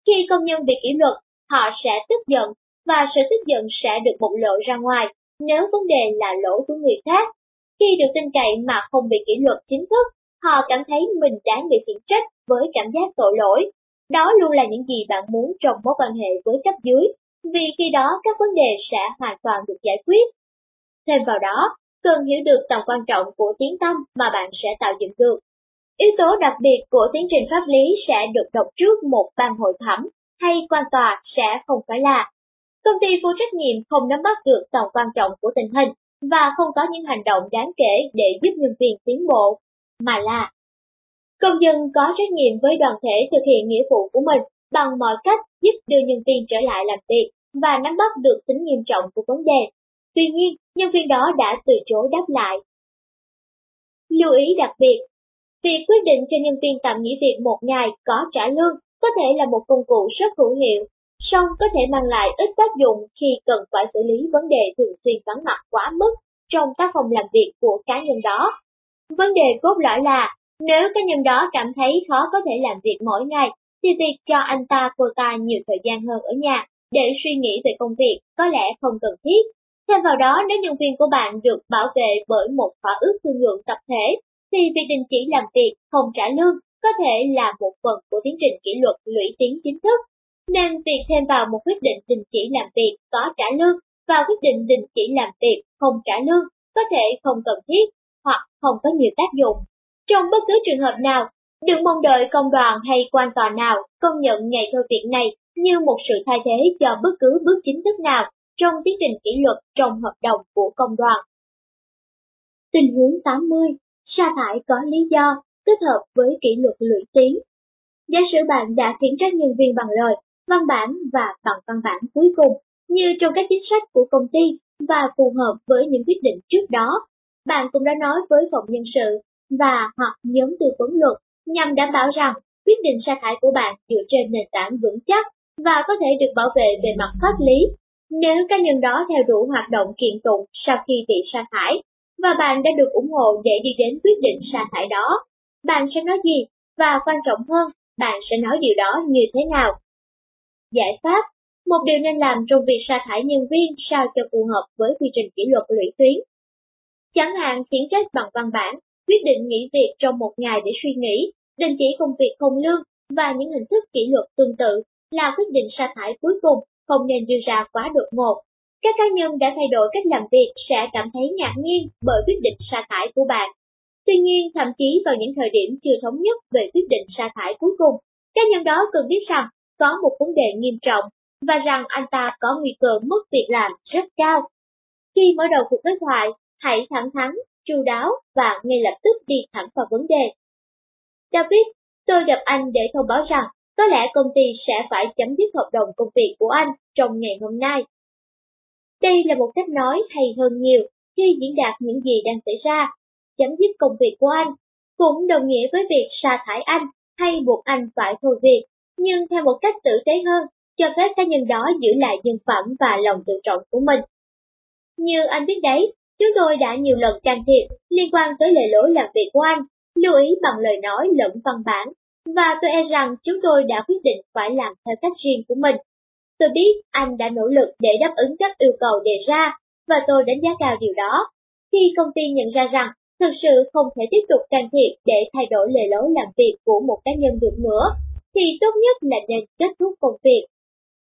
Khi công nhân bị kỷ luật, họ sẽ tức giận và sự tức giận sẽ được bộc lộ ra ngoài nếu vấn đề là lỗi của người khác khi được tin cậy mà không bị kỷ luật chính thức, họ cảm thấy mình đáng bị khiển trách với cảm giác tội lỗi. Đó luôn là những gì bạn muốn trong mối quan hệ với cấp dưới, vì khi đó các vấn đề sẽ hoàn toàn được giải quyết. Thêm vào đó, cần hiểu được tầm quan trọng của tiếng tâm mà bạn sẽ tạo dựng được. Yếu tố đặc biệt của tiến trình pháp lý sẽ được đọc trước một ban hội thẩm hay quan tòa sẽ không phải là. Công ty vô trách nhiệm không nắm bắt được tầm quan trọng của tình hình và không có những hành động đáng kể để giúp nhân viên tiến bộ, mà là công dân có trách nhiệm với đoàn thể thực hiện nghĩa vụ của mình bằng mọi cách giúp đưa nhân viên trở lại làm việc và nắm bắt được tính nghiêm trọng của vấn đề. Tuy nhiên, nhân viên đó đã từ chối đáp lại. Lưu ý đặc biệt, việc quyết định cho nhân viên tạm nghỉ việc một ngày có trả lương có thể là một công cụ rất hữu hiệu, song có thể mang lại ít tác dụng khi cần phải xử lý vấn đề thường xuyên vắng mặt quá mức trong các phòng làm việc của cá nhân đó. Vấn đề cốt lõi là, nếu cá nhân đó cảm thấy khó có thể làm việc mỗi ngày, thì việc cho anh ta cô ta nhiều thời gian hơn ở nhà để suy nghĩ về công việc có lẽ không cần thiết. Thêm vào đó, nếu nhân viên của bạn được bảo vệ bởi một thỏa ước thương lượng tập thể, thì việc đình chỉ làm việc không trả lương có thể là một phần của tiến trình kỷ luật lũy tiến chính thức. Nên việc thêm vào một quyết định đình chỉ làm việc có trả lương và quyết định đình chỉ làm việc không trả lương có thể không cần thiết hoặc không có nhiều tác dụng. Trong bất cứ trường hợp nào, đừng mong đợi công đoàn hay quan tòa nào công nhận ngày thôi việc này như một sự thay thế cho bất cứ bước chính thức nào trong tiến trình kỷ luật trong hợp đồng của công đoàn. Tình huống 80. Sa thải có lý do, kết hợp với kỷ luật lũy tiến. Giả sử bạn đã khiển trách nhân viên bằng lời, văn bản và bằng văn bản cuối cùng, như trong các chính sách của công ty và phù hợp với những quyết định trước đó. Bạn cũng đã nói với phòng nhân sự và hoặc nhóm tư vấn luật nhằm đảm bảo rằng quyết định sa thải của bạn dựa trên nền tảng vững chắc và có thể được bảo vệ về mặt pháp lý. Nếu cá nhân đó theo đủ hoạt động kiện tụng sau khi bị sa thải, và bạn đã được ủng hộ để đi đến quyết định sa thải đó, bạn sẽ nói gì, và quan trọng hơn, bạn sẽ nói điều đó như thế nào. Giải pháp Một điều nên làm trong việc sa thải nhân viên sao cho phù hợp với quy trình kỷ luật lũy tuyến. Chẳng hạn khiển trách bằng văn bản, quyết định nghỉ việc trong một ngày để suy nghĩ, đình chỉ công việc không lương và những hình thức kỷ luật tương tự là quyết định sa thải cuối cùng không nên đưa ra quá đột ngột. Các cá nhân đã thay đổi cách làm việc sẽ cảm thấy ngạc nhiên bởi quyết định sa thải của bạn. Tuy nhiên, thậm chí vào những thời điểm chưa thống nhất về quyết định sa thải cuối cùng, cá nhân đó cần biết rằng có một vấn đề nghiêm trọng và rằng anh ta có nguy cơ mất việc làm rất cao. Khi mở đầu cuộc đối thoại, hãy thẳng thắn, chu đáo và ngay lập tức đi thẳng vào vấn đề. David, tôi gặp anh để thông báo rằng có lẽ công ty sẽ phải chấm dứt hợp đồng công việc của anh trong ngày hôm nay. Đây là một cách nói hay hơn nhiều khi diễn đạt những gì đang xảy ra. Chấm dứt công việc của anh cũng đồng nghĩa với việc sa thải anh hay buộc anh phải thôi việc, nhưng theo một cách tử tế hơn, cho phép cá nhân đó giữ lại nhân phẩm và lòng tự trọng của mình. Như anh biết đấy, chúng tôi đã nhiều lần can thiệp liên quan tới lề lối làm việc của anh, lưu ý bằng lời nói lẫn văn bản và tôi e rằng chúng tôi đã quyết định phải làm theo cách riêng của mình. Tôi biết anh đã nỗ lực để đáp ứng các yêu cầu đề ra, và tôi đánh giá cao điều đó. Khi công ty nhận ra rằng thực sự không thể tiếp tục can thiệp để thay đổi lề lối làm việc của một cá nhân được nữa, thì tốt nhất là nên kết thúc công việc.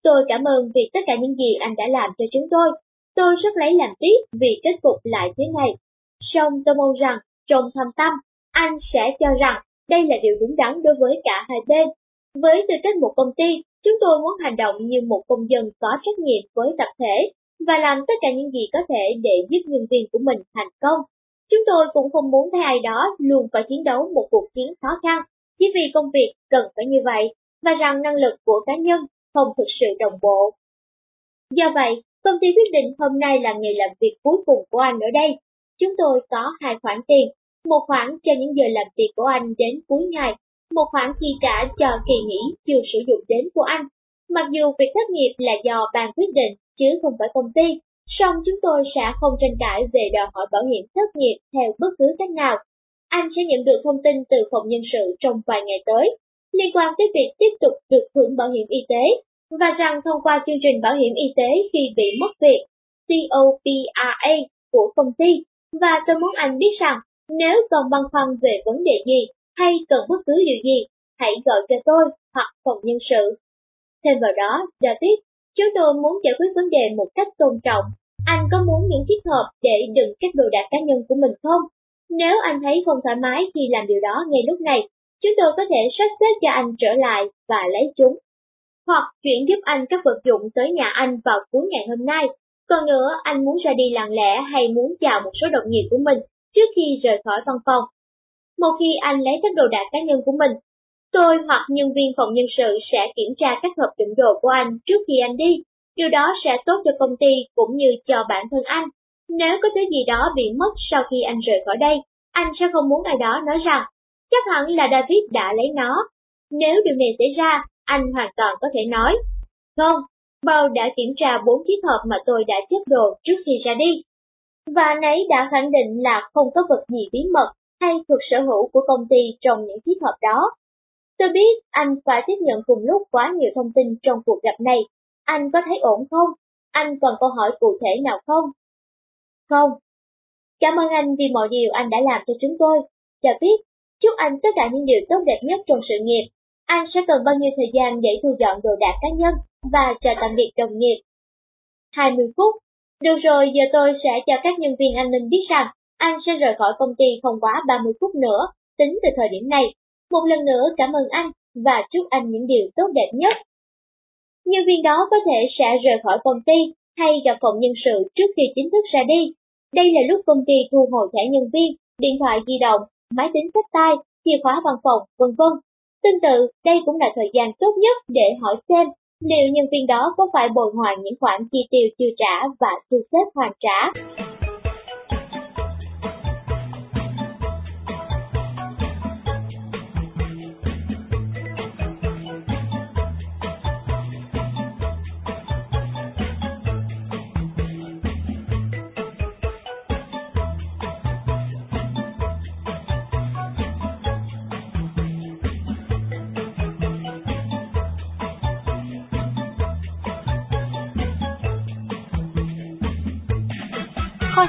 Tôi cảm ơn vì tất cả những gì anh đã làm cho chúng tôi. Tôi rất lấy làm tiếc vì kết cục lại thế này. Song tôi mong rằng, trong thâm tâm, anh sẽ cho rằng đây là điều đúng đắn đối với cả hai bên. Với tư cách một công ty, chúng tôi muốn hành động như một công dân có trách nhiệm với tập thể và làm tất cả những gì có thể để giúp nhân viên của mình thành công. Chúng tôi cũng không muốn thấy ai đó luôn phải chiến đấu một cuộc chiến khó khăn chỉ vì công việc cần phải như vậy và rằng năng lực của cá nhân không thực sự đồng bộ. Do vậy, công ty quyết định hôm nay là ngày làm việc cuối cùng của anh ở đây. Chúng tôi có hai khoản tiền một khoản cho những giờ làm việc của anh đến cuối ngày, một khoản chi trả cho kỳ nghỉ chưa sử dụng đến của anh. Mặc dù việc thất nghiệp là do ban quyết định chứ không phải công ty, song chúng tôi sẽ không tranh cãi về đòi hỏi bảo hiểm thất nghiệp theo bất cứ cách nào. Anh sẽ nhận được thông tin từ phòng nhân sự trong vài ngày tới, liên quan tới việc tiếp tục được hưởng bảo hiểm y tế, và rằng thông qua chương trình bảo hiểm y tế khi bị mất việc, COPRA của công ty, và tôi muốn anh biết rằng nếu còn băn khoăn về vấn đề gì hay cần bất cứ điều gì, hãy gọi cho tôi hoặc phòng nhân sự. Thêm vào đó, David, chúng tôi muốn giải quyết vấn đề một cách tôn trọng. Anh có muốn những chiếc hộp để đựng các đồ đạc cá nhân của mình không? Nếu anh thấy không thoải mái khi làm điều đó ngay lúc này, chúng tôi có thể sắp xếp cho anh trở lại và lấy chúng. Hoặc chuyển giúp anh các vật dụng tới nhà anh vào cuối ngày hôm nay. Còn nữa, anh muốn ra đi lặng lẽ hay muốn chào một số đồng nghiệp của mình trước khi rời khỏi văn phòng. Một khi anh lấy các đồ đạc cá nhân của mình, tôi hoặc nhân viên phòng nhân sự sẽ kiểm tra các hộp đựng đồ của anh trước khi anh đi. Điều đó sẽ tốt cho công ty cũng như cho bản thân anh. Nếu có thứ gì đó bị mất sau khi anh rời khỏi đây, anh sẽ không muốn ai đó nói rằng, chắc hẳn là David đã lấy nó. Nếu điều này xảy ra, anh hoàn toàn có thể nói, không, Bao đã kiểm tra bốn chiếc hộp mà tôi đã chất đồ trước khi ra đi. Và nấy đã khẳng định là không có vật gì bí mật hay thuộc sở hữu của công ty trong những chiếc hộp đó. Tôi biết anh phải tiếp nhận cùng lúc quá nhiều thông tin trong cuộc gặp này. Anh có thấy ổn không? Anh còn câu hỏi cụ thể nào không? Không. Cảm ơn anh vì mọi điều anh đã làm cho chúng tôi. Chào biết, chúc anh tất cả những điều tốt đẹp nhất trong sự nghiệp. Anh sẽ cần bao nhiêu thời gian để thu dọn đồ đạc cá nhân và chào tạm biệt đồng nghiệp. 20 phút. Được rồi, giờ tôi sẽ cho các nhân viên an ninh biết rằng anh sẽ rời khỏi công ty không quá 30 phút nữa, tính từ thời điểm này. Một lần nữa cảm ơn anh và chúc anh những điều tốt đẹp nhất. Nhân viên đó có thể sẽ rời khỏi công ty hay gặp phòng nhân sự trước khi chính thức ra đi. Đây là lúc công ty thu hồi thẻ nhân viên, điện thoại di động, máy tính sách tay, chìa khóa văn phòng, vân vân. Tương tự, đây cũng là thời gian tốt nhất để hỏi xem liệu nhân viên đó có phải bồi hoàn những khoản chi tiêu chưa trả và thu xếp hoàn trả.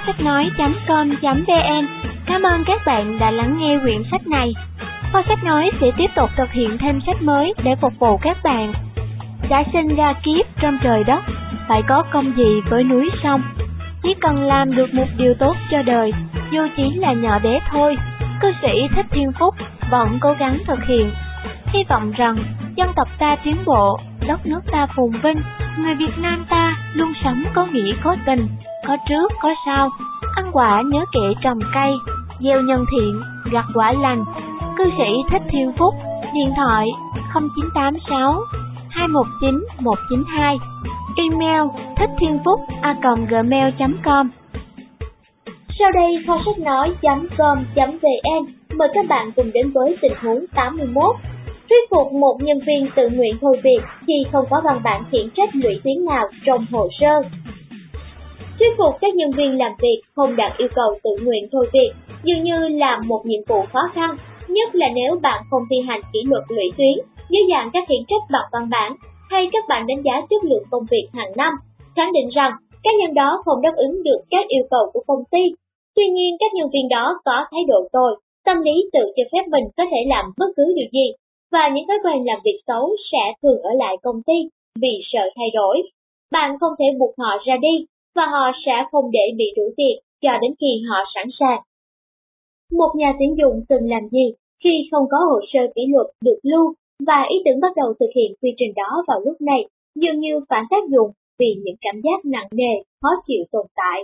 Sách nói.com.vn. Cảm ơn các bạn đã lắng nghe quyển sách này. Kho sách nói sẽ tiếp tục thực hiện thêm sách mới để phục vụ các bạn. Đã sinh ra kiếp trong trời đất, phải có công gì với núi sông. Chỉ cần làm được một điều tốt cho đời, dù chỉ là nhỏ bé thôi, cư sĩ Thích Thiên Phúc vẫn cố gắng thực hiện. Hy vọng rằng dân tộc ta tiến bộ, đất nước ta phồn vinh, người Việt Nam ta luôn sống có nghĩa có tình, có trước có sau, ăn quả nhớ kẻ trồng cây, gieo nhân thiện, gặt quả lành. Cư sĩ Thích Thiên Phúc, điện thoại 0986 219 192, email thích thiên phúc a gmail.com. Sau đây kho sách nói.com.vn mời các bạn cùng đến với tình huống 81. Thuyết phục một nhân viên tự nguyện thôi việc khi không có văn bản khiển trách lũy tuyến nào trong hồ sơ. Thuyết phục các nhân viên làm việc không đạt yêu cầu tự nguyện thôi việc dường như là một nhiệm vụ khó khăn, nhất là nếu bạn không thi hành kỷ luật lũy tuyến dưới dạng các khiển trách bằng văn bản hay các bạn đánh giá chất lượng công việc hàng năm, khẳng định rằng cá nhân đó không đáp ứng được các yêu cầu của công ty. Tuy nhiên các nhân viên đó có thái độ tồi, tâm lý tự cho phép mình có thể làm bất cứ điều gì, và những thói quen làm việc xấu sẽ thường ở lại công ty vì sợ thay đổi. Bạn không thể buộc họ ra đi, và họ sẽ không để bị đuổi việc cho đến khi họ sẵn sàng. Một nhà tuyển dụng từng làm gì khi không có hồ sơ kỷ luật được lưu và ý tưởng bắt đầu thực hiện quy trình đó vào lúc này dường như phản tác dụng vì những cảm giác nặng nề, khó chịu tồn tại.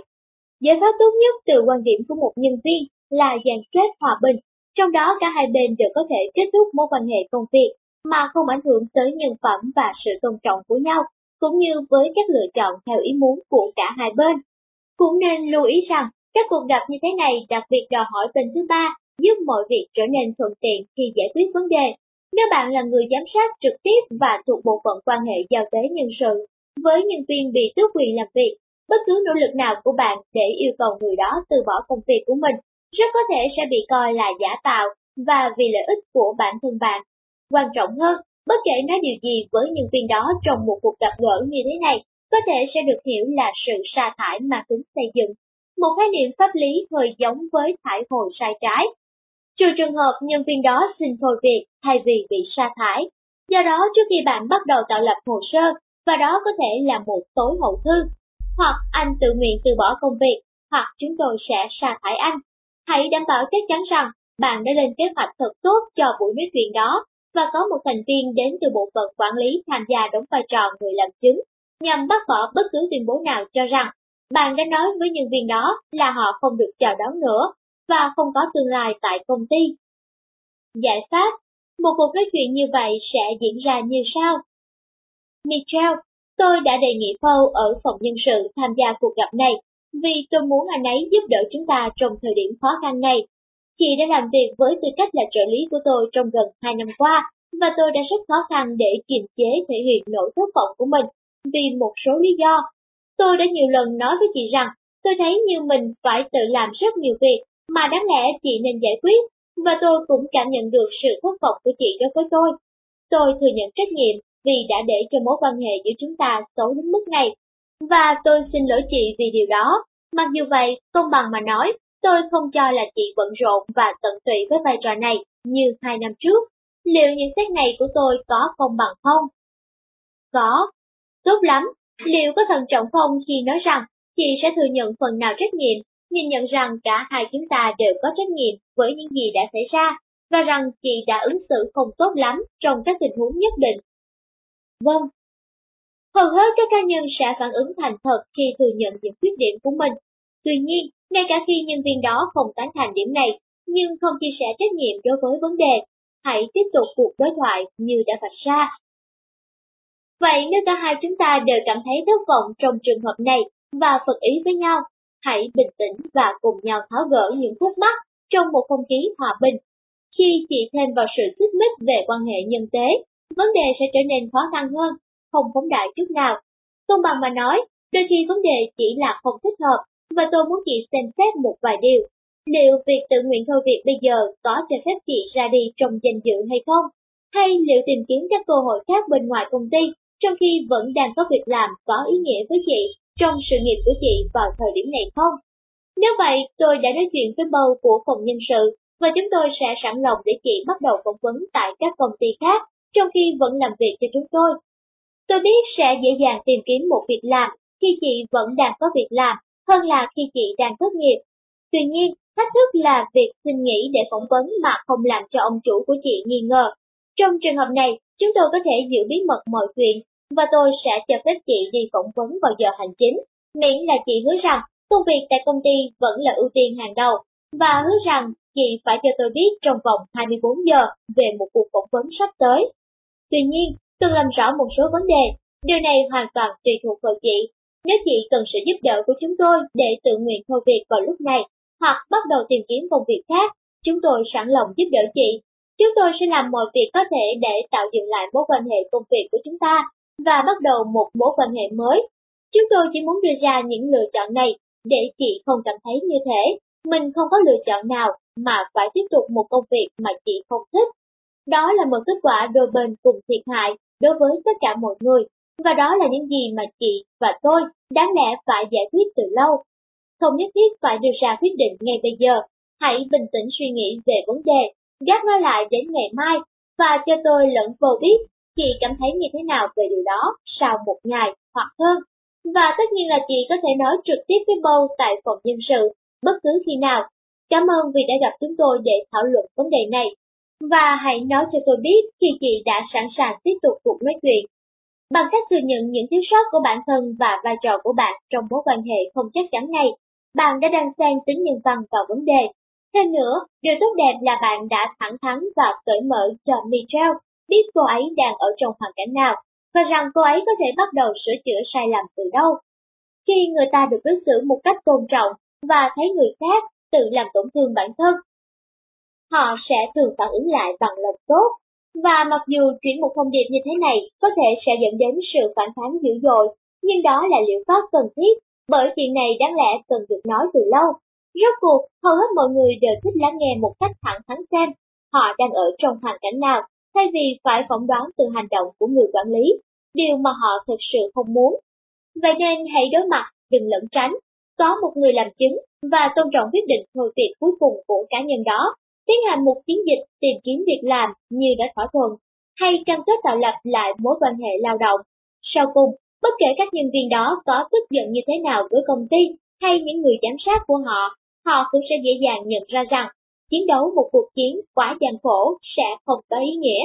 Giải pháp tốt nhất từ quan điểm của một nhân viên là dàn xếp hòa bình, trong đó cả hai bên đều có thể kết thúc mối quan hệ công việc mà không ảnh hưởng tới nhân phẩm và sự tôn trọng của nhau cũng như với các lựa chọn theo ý muốn của cả hai bên. Cũng nên lưu ý rằng, các cuộc gặp như thế này đặc biệt đòi hỏi bên thứ ba, giúp mọi việc trở nên thuận tiện khi giải quyết vấn đề. Nếu bạn là người giám sát trực tiếp và thuộc bộ phận quan hệ giao tế nhân sự, với nhân viên bị tước quyền làm việc, bất cứ nỗ lực nào của bạn để yêu cầu người đó từ bỏ công việc của mình rất có thể sẽ bị coi là giả tạo và vì lợi ích của bản thân bạn. Quan trọng hơn, Bất kể nói điều gì với nhân viên đó trong một cuộc gặp gỡ như thế này, có thể sẽ được hiểu là sự sa thải mang tính xây dựng. Một khái niệm pháp lý hơi giống với thải hồi sai trái. Trừ trường hợp nhân viên đó xin thôi việc thay vì bị sa thải. Do đó trước khi bạn bắt đầu tạo lập hồ sơ, và đó có thể là một tối hậu thư, hoặc anh tự nguyện từ bỏ công việc, hoặc chúng tôi sẽ sa thải anh. Hãy đảm bảo chắc chắn rằng bạn đã lên kế hoạch thật tốt cho buổi nói chuyện đó và có một thành viên đến từ bộ phận quản lý tham gia đóng vai trò người làm chứng, nhằm bác bỏ bất cứ tuyên bố nào cho rằng bạn đã nói với nhân viên đó là họ không được chào đón nữa và không có tương lai tại công ty. Giải pháp Một cuộc nói chuyện như vậy sẽ diễn ra như sau. Michelle, Tôi đã đề nghị Paul ở phòng nhân sự tham gia cuộc gặp này vì tôi muốn anh ấy giúp đỡ chúng ta trong thời điểm khó khăn này. Chị đã làm việc với tư cách là trợ lý của tôi trong gần 2 năm qua và tôi đã rất khó khăn để kiềm chế thể hiện nỗi thất vọng của mình vì một số lý do. Tôi đã nhiều lần nói với chị rằng tôi thấy như mình phải tự làm rất nhiều việc mà đáng lẽ chị nên giải quyết và tôi cũng cảm nhận được sự thất vọng của chị đối với tôi. Tôi thừa nhận trách nhiệm vì đã để cho mối quan hệ giữa chúng ta xấu đến mức này. Và tôi xin lỗi chị vì điều đó. Mặc dù vậy, công bằng mà nói, tôi không cho là chị bận rộn và tận tụy với vai trò này như hai năm trước. Liệu nhận xét này của tôi có công bằng không? Có. Tốt lắm. Liệu có thận trọng không khi nói rằng chị sẽ thừa nhận phần nào trách nhiệm, nhìn nhận rằng cả hai chúng ta đều có trách nhiệm với những gì đã xảy ra, và rằng chị đã ứng xử không tốt lắm trong các tình huống nhất định Vâng. Hầu hết các cá nhân sẽ phản ứng thành thật khi thừa nhận những khuyết điểm của mình. Tuy nhiên, ngay cả khi nhân viên đó không tán thành điểm này, nhưng không chia sẻ trách nhiệm đối với vấn đề, hãy tiếp tục cuộc đối thoại như đã vạch ra. Vậy nếu cả hai chúng ta đều cảm thấy thất vọng trong trường hợp này và phật ý với nhau, hãy bình tĩnh và cùng nhau tháo gỡ những khúc mắc trong một không khí hòa bình. Khi chị thêm vào sự xích mích về quan hệ nhân tế vấn đề sẽ trở nên khó khăn hơn, không phóng đại chút nào. Công bằng mà nói, đôi khi vấn đề chỉ là không thích hợp, và tôi muốn chị xem xét một vài điều. Liệu việc tự nguyện thôi việc bây giờ có cho phép chị ra đi trong danh dự hay không? Hay liệu tìm kiếm các cơ hội khác bên ngoài công ty, trong khi vẫn đang có việc làm có ý nghĩa với chị trong sự nghiệp của chị vào thời điểm này không? Nếu vậy, tôi đã nói chuyện với bầu của phòng nhân sự và chúng tôi sẽ sẵn lòng để chị bắt đầu phỏng vấn tại các công ty khác trong khi vẫn làm việc cho chúng tôi. Tôi biết sẽ dễ dàng tìm kiếm một việc làm khi chị vẫn đang có việc làm hơn là khi chị đang tốt nghiệp. Tuy nhiên, thách thức là việc xin nghỉ để phỏng vấn mà không làm cho ông chủ của chị nghi ngờ. Trong trường hợp này, chúng tôi có thể giữ bí mật mọi chuyện và tôi sẽ cho phép chị đi phỏng vấn vào giờ hành chính, miễn là chị hứa rằng công việc tại công ty vẫn là ưu tiên hàng đầu và hứa rằng chị phải cho tôi biết trong vòng 24 giờ về một cuộc phỏng vấn sắp tới. Tuy nhiên, tôi làm rõ một số vấn đề, điều này hoàn toàn tùy thuộc vào chị. Nếu chị cần sự giúp đỡ của chúng tôi để tự nguyện thôi việc vào lúc này, hoặc bắt đầu tìm kiếm công việc khác, chúng tôi sẵn lòng giúp đỡ chị. Chúng tôi sẽ làm mọi việc có thể để tạo dựng lại mối quan hệ công việc của chúng ta và bắt đầu một mối quan hệ mới. Chúng tôi chỉ muốn đưa ra những lựa chọn này để chị không cảm thấy như thế. Mình không có lựa chọn nào mà phải tiếp tục một công việc mà chị không thích. Đó là một kết quả đôi bên cùng thiệt hại đối với tất cả mọi người, và đó là những gì mà chị và tôi đáng lẽ phải giải quyết từ lâu. Không nhất thiết phải đưa ra quyết định ngay bây giờ, hãy bình tĩnh suy nghĩ về vấn đề, gác nó lại đến ngày mai, và cho tôi lẫn vô biết chị cảm thấy như thế nào về điều đó sau một ngày hoặc hơn. Và tất nhiên là chị có thể nói trực tiếp với Bo tại phòng nhân sự, bất cứ khi nào. Cảm ơn vì đã gặp chúng tôi để thảo luận vấn đề này. Và hãy nói cho tôi biết khi chị đã sẵn sàng tiếp tục cuộc nói chuyện. Bằng cách thừa nhận những thiếu sót của bản thân và vai trò của bạn trong mối quan hệ không chắc chắn này, bạn đã đang xen tính nhân văn vào vấn đề. Thêm nữa, điều tốt đẹp là bạn đã thẳng thắn và cởi mở cho Michelle biết cô ấy đang ở trong hoàn cảnh nào, và rằng cô ấy có thể bắt đầu sửa chữa sai lầm từ đâu. Khi người ta được đối xử một cách tôn trọng và thấy người khác tự làm tổn thương bản thân, họ sẽ thường phản ứng lại bằng lòng tốt. Và mặc dù chuyển một thông điệp như thế này có thể sẽ dẫn đến sự phản kháng dữ dội, nhưng đó là liệu pháp cần thiết, bởi chuyện này đáng lẽ cần được nói từ lâu. Rốt cuộc, hầu hết mọi người đều thích lắng nghe một cách thẳng thắn xem họ đang ở trong hoàn cảnh nào, thay vì phải phỏng đoán từ hành động của người quản lý, điều mà họ thực sự không muốn. Vậy nên hãy đối mặt, đừng lẫn tránh, có một người làm chứng và tôn trọng quyết định thôi việc cuối cùng của cá nhân đó tiến hành một chiến dịch tìm kiếm việc làm như đã thỏa thuận, hay cam kết tạo lập lại mối quan hệ lao động. Sau cùng, bất kể các nhân viên đó có tức giận như thế nào với công ty hay những người giám sát của họ, họ cũng sẽ dễ dàng nhận ra rằng chiến đấu một cuộc chiến quá gian khổ sẽ không có ý nghĩa.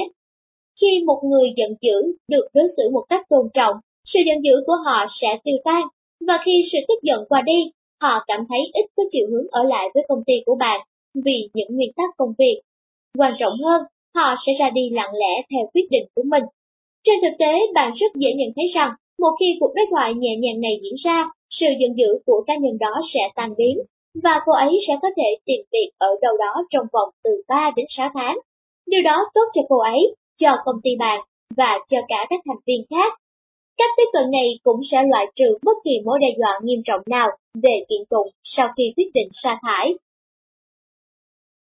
Khi một người giận dữ được đối xử một cách tôn trọng, sự giận dữ của họ sẽ tiêu tan, và khi sự tức giận qua đi, họ cảm thấy ít có chiều hướng ở lại với công ty của bạn vì những nguyên tắc công việc. Quan trọng hơn, họ sẽ ra đi lặng lẽ theo quyết định của mình. Trên thực tế, bạn rất dễ nhận thấy rằng Một khi cuộc đối thoại nhẹ nhàng này diễn ra, sự giận dữ của cá nhân đó sẽ tan biến, và cô ấy sẽ có thể tìm việc ở đâu đó trong vòng từ 3 đến 6 tháng. Điều đó tốt cho cô ấy, cho công ty bạn và cho cả các thành viên khác. Cách tiếp cận này cũng sẽ loại trừ bất kỳ mối đe dọa nghiêm trọng nào về kiện tụng sau khi quyết định sa thải.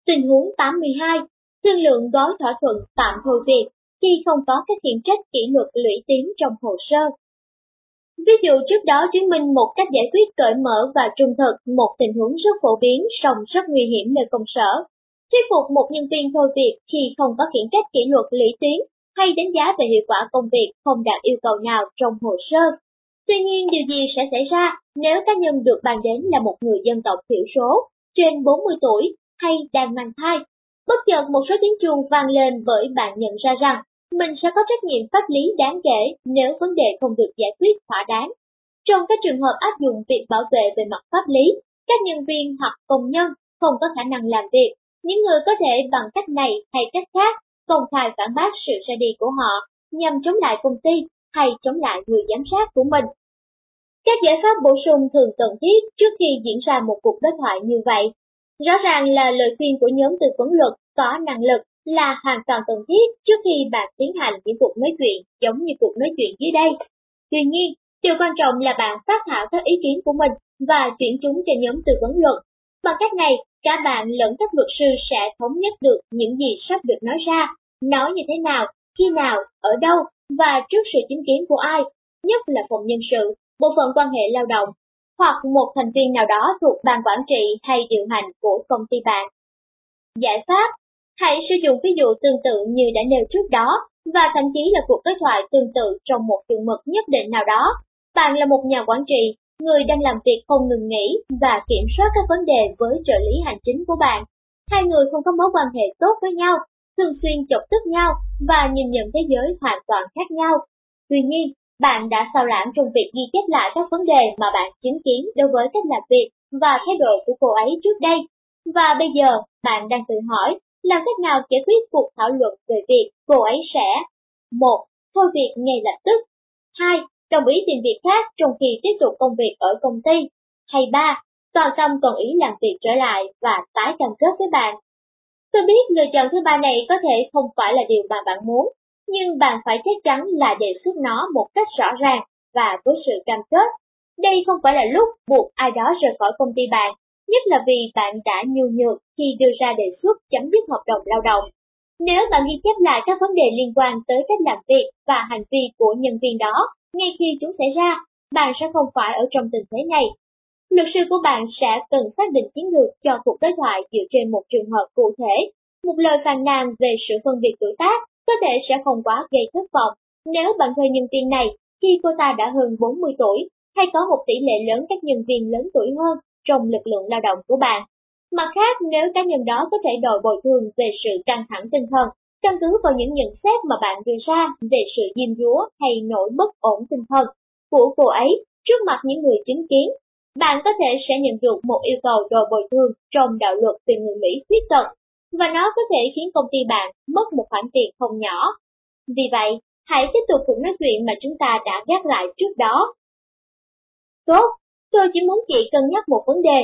Tình huống 82. Thương lượng gói thỏa thuận tạm thôi việc khi không có các khiển trách kỷ luật lũy tiến trong hồ sơ. Ví dụ trước đó chứng minh một cách giải quyết cởi mở và trung thực một tình huống rất phổ biến song rất nguy hiểm nơi công sở. Thuyết phục một nhân viên thôi việc khi không có khiển trách kỷ luật lũy tiến hay đánh giá về hiệu quả công việc không đạt yêu cầu nào trong hồ sơ. Tuy nhiên điều gì sẽ xảy ra nếu cá nhân được bàn đến là một người dân tộc thiểu số, trên 40 tuổi hay đang mang thai? Bất chợt một số tiếng chuông vang lên bởi bạn nhận ra rằng mình sẽ có trách nhiệm pháp lý đáng kể nếu vấn đề không được giải quyết thỏa đáng. Trong các trường hợp áp dụng việc bảo vệ về mặt pháp lý, các nhân viên hoặc công nhân không có khả năng làm việc, những người có thể bằng cách này hay cách khác công khai phản bác sự ra đi của họ nhằm chống lại công ty hay chống lại người giám sát của mình. Các giải pháp bổ sung thường cần thiết trước khi diễn ra một cuộc đối thoại như vậy. Rõ ràng là lời khuyên của nhóm tư vấn luật có năng lực là hoàn toàn cần thiết trước khi bạn tiến hành những cuộc nói chuyện giống như cuộc nói chuyện dưới đây. Tuy nhiên, điều quan trọng là bạn phát thảo các ý kiến của mình và chuyển chúng cho nhóm tư vấn luật. Bằng cách này, cả bạn lẫn các luật sư sẽ thống nhất được những gì sắp được nói ra, nói như thế nào, khi nào, ở đâu và trước sự chứng kiến của ai, nhất là phòng nhân sự, bộ phận quan hệ lao động, hoặc một thành viên nào đó thuộc ban quản trị hay điều hành của công ty bạn. Giải pháp Hãy sử dụng ví dụ tương tự như đã nêu trước đó, và thậm chí là cuộc đối thoại tương tự trong một trường mực nhất định nào đó. Bạn là một nhà quản trị, người đang làm việc không ngừng nghỉ và kiểm soát các vấn đề với trợ lý hành chính của bạn. Hai người không có mối quan hệ tốt với nhau, thường xuyên chọc tức nhau và nhìn nhận thế giới hoàn toàn khác nhau. Tuy nhiên, bạn đã sao lãng trong việc ghi chép lại các vấn đề mà bạn chứng kiến đối với cách làm việc và thái độ của cô ấy trước đây. Và bây giờ, bạn đang tự hỏi làm cách nào giải quyết cuộc thảo luận về việc cô ấy sẽ một Thôi việc ngay lập tức 2. Đồng ý tìm việc khác trong khi tiếp tục công việc ở công ty Hay ba Toàn tâm còn ý làm việc trở lại và tái cam kết với bạn Tôi biết lựa chọn thứ ba này có thể không phải là điều mà bạn muốn, nhưng bạn phải chắc chắn là đề xuất nó một cách rõ ràng và với sự cam kết. Đây không phải là lúc buộc ai đó rời khỏi công ty bạn, nhất là vì bạn đã nhu nhược khi đưa ra đề xuất chấm dứt hợp đồng lao động. Nếu bạn ghi chép lại các vấn đề liên quan tới cách làm việc và hành vi của nhân viên đó ngay khi chúng xảy ra, bạn sẽ không phải ở trong tình thế này. Luật sư của bạn sẽ cần xác định chiến lược cho cuộc đối thoại dựa trên một trường hợp cụ thể. Một lời phàn nàn về sự phân biệt tuổi tác có thể sẽ không quá gây thất vọng nếu bạn thuê nhân viên này khi cô ta đã hơn 40 tuổi hay có một tỷ lệ lớn các nhân viên lớn tuổi hơn trong lực lượng lao động của bạn. Mặt khác, nếu cá nhân đó có thể đòi bồi thường về sự căng thẳng tinh thần, căn cứ vào những nhận xét mà bạn đưa ra về sự diêm dúa hay nỗi bất ổn tinh thần của cô ấy trước mặt những người chứng kiến, bạn có thể sẽ nhận được một yêu cầu đòi bồi thường trong đạo luật về người Mỹ khuyết tật, và nó có thể khiến công ty bạn mất một khoản tiền không nhỏ. Vì vậy, hãy tiếp tục cuộc nói chuyện mà chúng ta đã gác lại trước đó. Tốt, tôi chỉ muốn chị cân nhắc một vấn đề.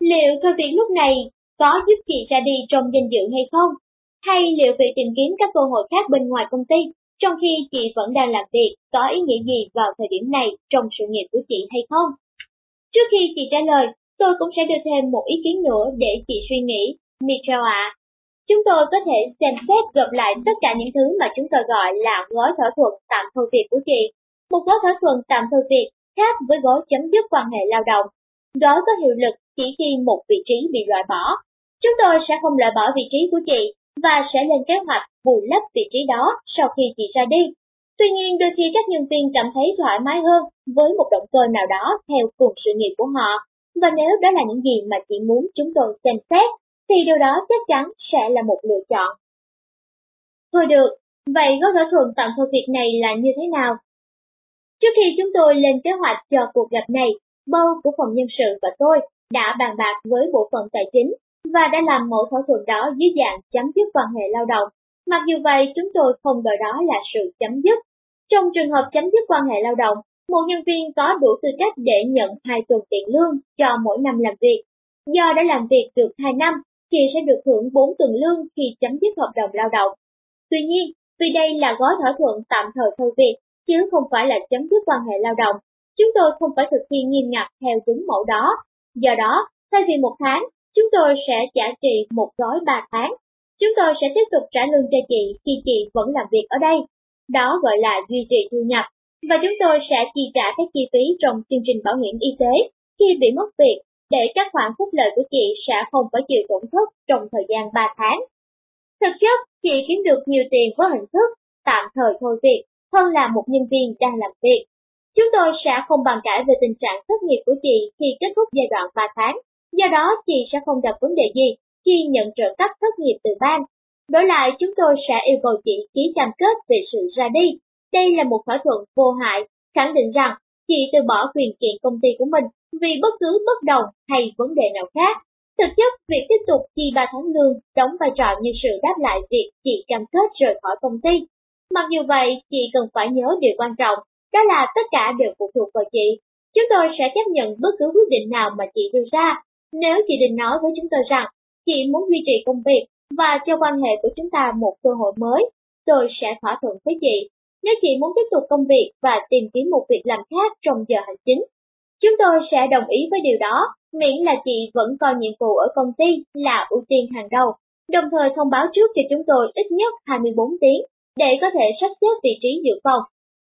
Liệu công việc lúc này có giúp chị ra đi trong danh dự hay không? Hay liệu việc tìm kiếm các cơ hội khác bên ngoài công ty, trong khi chị vẫn đang làm việc, có ý nghĩa gì vào thời điểm này trong sự nghiệp của chị hay không? Trước khi chị trả lời, tôi cũng sẽ đưa thêm một ý kiến nữa để chị suy nghĩ, Michel ạ. Chúng tôi có thể xem xét gộp lại tất cả những thứ mà chúng tôi gọi là gói thỏa thuận tạm thôi việc của chị. Một gói thỏa thuận tạm thôi việc khác với gói chấm dứt quan hệ lao động. Gói có hiệu lực chỉ khi một vị trí bị loại bỏ. Chúng tôi sẽ không loại bỏ vị trí của chị và sẽ lên kế hoạch bù lấp vị trí đó sau khi chị ra đi. Tuy nhiên đôi khi các nhân viên cảm thấy thoải mái hơn với một động cơ nào đó theo cùng sự nghiệp của họ. Và nếu đó là những gì mà chị muốn chúng tôi xem xét, thì điều đó chắc chắn sẽ là một lựa chọn. Thôi được, vậy gói thỏa thuận tạm thời việc này là như thế nào? Trước khi chúng tôi lên kế hoạch cho cuộc gặp này, Bâu của phòng nhân sự và tôi đã bàn bạc với bộ phận tài chính và đã làm mẫu thỏa thuận đó dưới dạng chấm dứt quan hệ lao động. Mặc dù vậy, chúng tôi không gọi đó là sự chấm dứt. Trong trường hợp chấm dứt quan hệ lao động, một nhân viên có đủ tư cách để nhận hai tuần tiền lương cho mỗi năm làm việc. Do đã làm việc được 2 năm, chị sẽ được hưởng 4 tuần lương khi chấm dứt hợp đồng lao động. Tuy nhiên, vì đây là gói thỏa thuận tạm thời thôi việc, chứ không phải là chấm dứt quan hệ lao động, chúng tôi không phải thực thi nghiêm ngặt theo đúng mẫu đó. Do đó, thay vì một tháng, chúng tôi sẽ trả trị một gói 3 tháng. Chúng tôi sẽ tiếp tục trả lương cho chị khi chị vẫn làm việc ở đây. Đó gọi là duy trì thu nhập. Và chúng tôi sẽ chi trả các chi phí trong chương trình bảo hiểm y tế khi bị mất việc để các khoản phúc lợi của chị sẽ không phải chịu tổn thất trong thời gian 3 tháng. Thực chất, chị kiếm được nhiều tiền với hình thức tạm thời thôi việc hơn là một nhân viên đang làm việc. Chúng tôi sẽ không bàn cãi về tình trạng thất nghiệp của chị khi kết thúc giai đoạn 3 tháng, do đó chị sẽ không gặp vấn đề gì khi nhận trợ cấp thất nghiệp từ ban. Đổi lại, chúng tôi sẽ yêu cầu chị ký cam kết về sự ra đi. Đây là một thỏa thuận vô hại, khẳng định rằng chị từ bỏ quyền kiện công ty của mình vì bất cứ bất đồng hay vấn đề nào khác. Thực chất, việc tiếp tục chi 3 tháng lương đóng vai trò như sự đáp lại việc chị cam kết rời khỏi công ty. Mặc dù vậy, chị cần phải nhớ điều quan trọng, đó là tất cả đều phụ thuộc vào chị. Chúng tôi sẽ chấp nhận bất cứ quyết định nào mà chị đưa ra. Nếu chị định nói với chúng tôi rằng chị muốn duy trì công việc và cho quan hệ của chúng ta một cơ hội mới, tôi sẽ thỏa thuận với chị. Nếu chị muốn tiếp tục công việc và tìm kiếm một việc làm khác trong giờ hành chính, chúng tôi sẽ đồng ý với điều đó, miễn là chị vẫn coi nhiệm vụ ở công ty là ưu tiên hàng đầu, đồng thời thông báo trước cho chúng tôi ít nhất 24 tiếng để có thể sắp xếp vị trí dự phòng.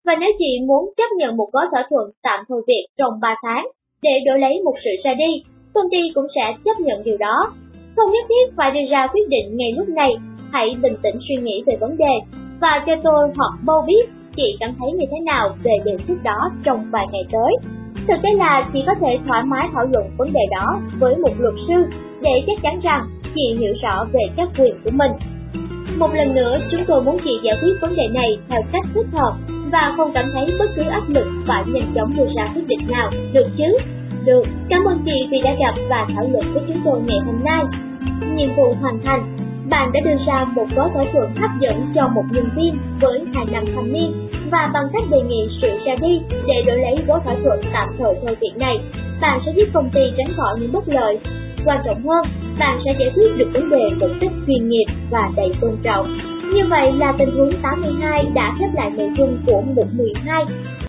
Và nếu chị muốn chấp nhận một gói thỏa thuận tạm thôi việc trong 3 tháng để đổi lấy một sự ra đi, công ty cũng sẽ chấp nhận điều đó. Không nhất thiết phải đưa ra quyết định ngay lúc này, hãy bình tĩnh suy nghĩ về vấn đề và cho tôi hoặc Bô biết chị cảm thấy như thế nào về đề xuất đó trong vài ngày tới. Thực tế là chị có thể thoải mái thảo luận vấn đề đó với một luật sư để chắc chắn rằng chị hiểu rõ về các quyền của mình. Một lần nữa, chúng tôi muốn chị giải quyết vấn đề này theo cách thích hợp và không cảm thấy bất cứ áp lực phải nhanh chóng đưa ra quyết định nào, được chứ? Được, cảm ơn chị vì đã gặp và thảo luận với chúng tôi ngày hôm nay. Nhiệm vụ hoàn thành, bạn đã đưa ra một gói thỏa thuận hấp dẫn cho một nhân viên với hai năm thanh niên và bằng cách đề nghị sự ra đi để đổi lấy gói thỏa thuận tạm thời thôi việc này, bạn sẽ giúp công ty tránh khỏi những bất lợi. Quan trọng hơn, bạn sẽ giải quyết được vấn đề một cách chuyên nghiệp và đầy tôn trọng. Như vậy là tình huống 82 đã khép lại nội dung của mục 12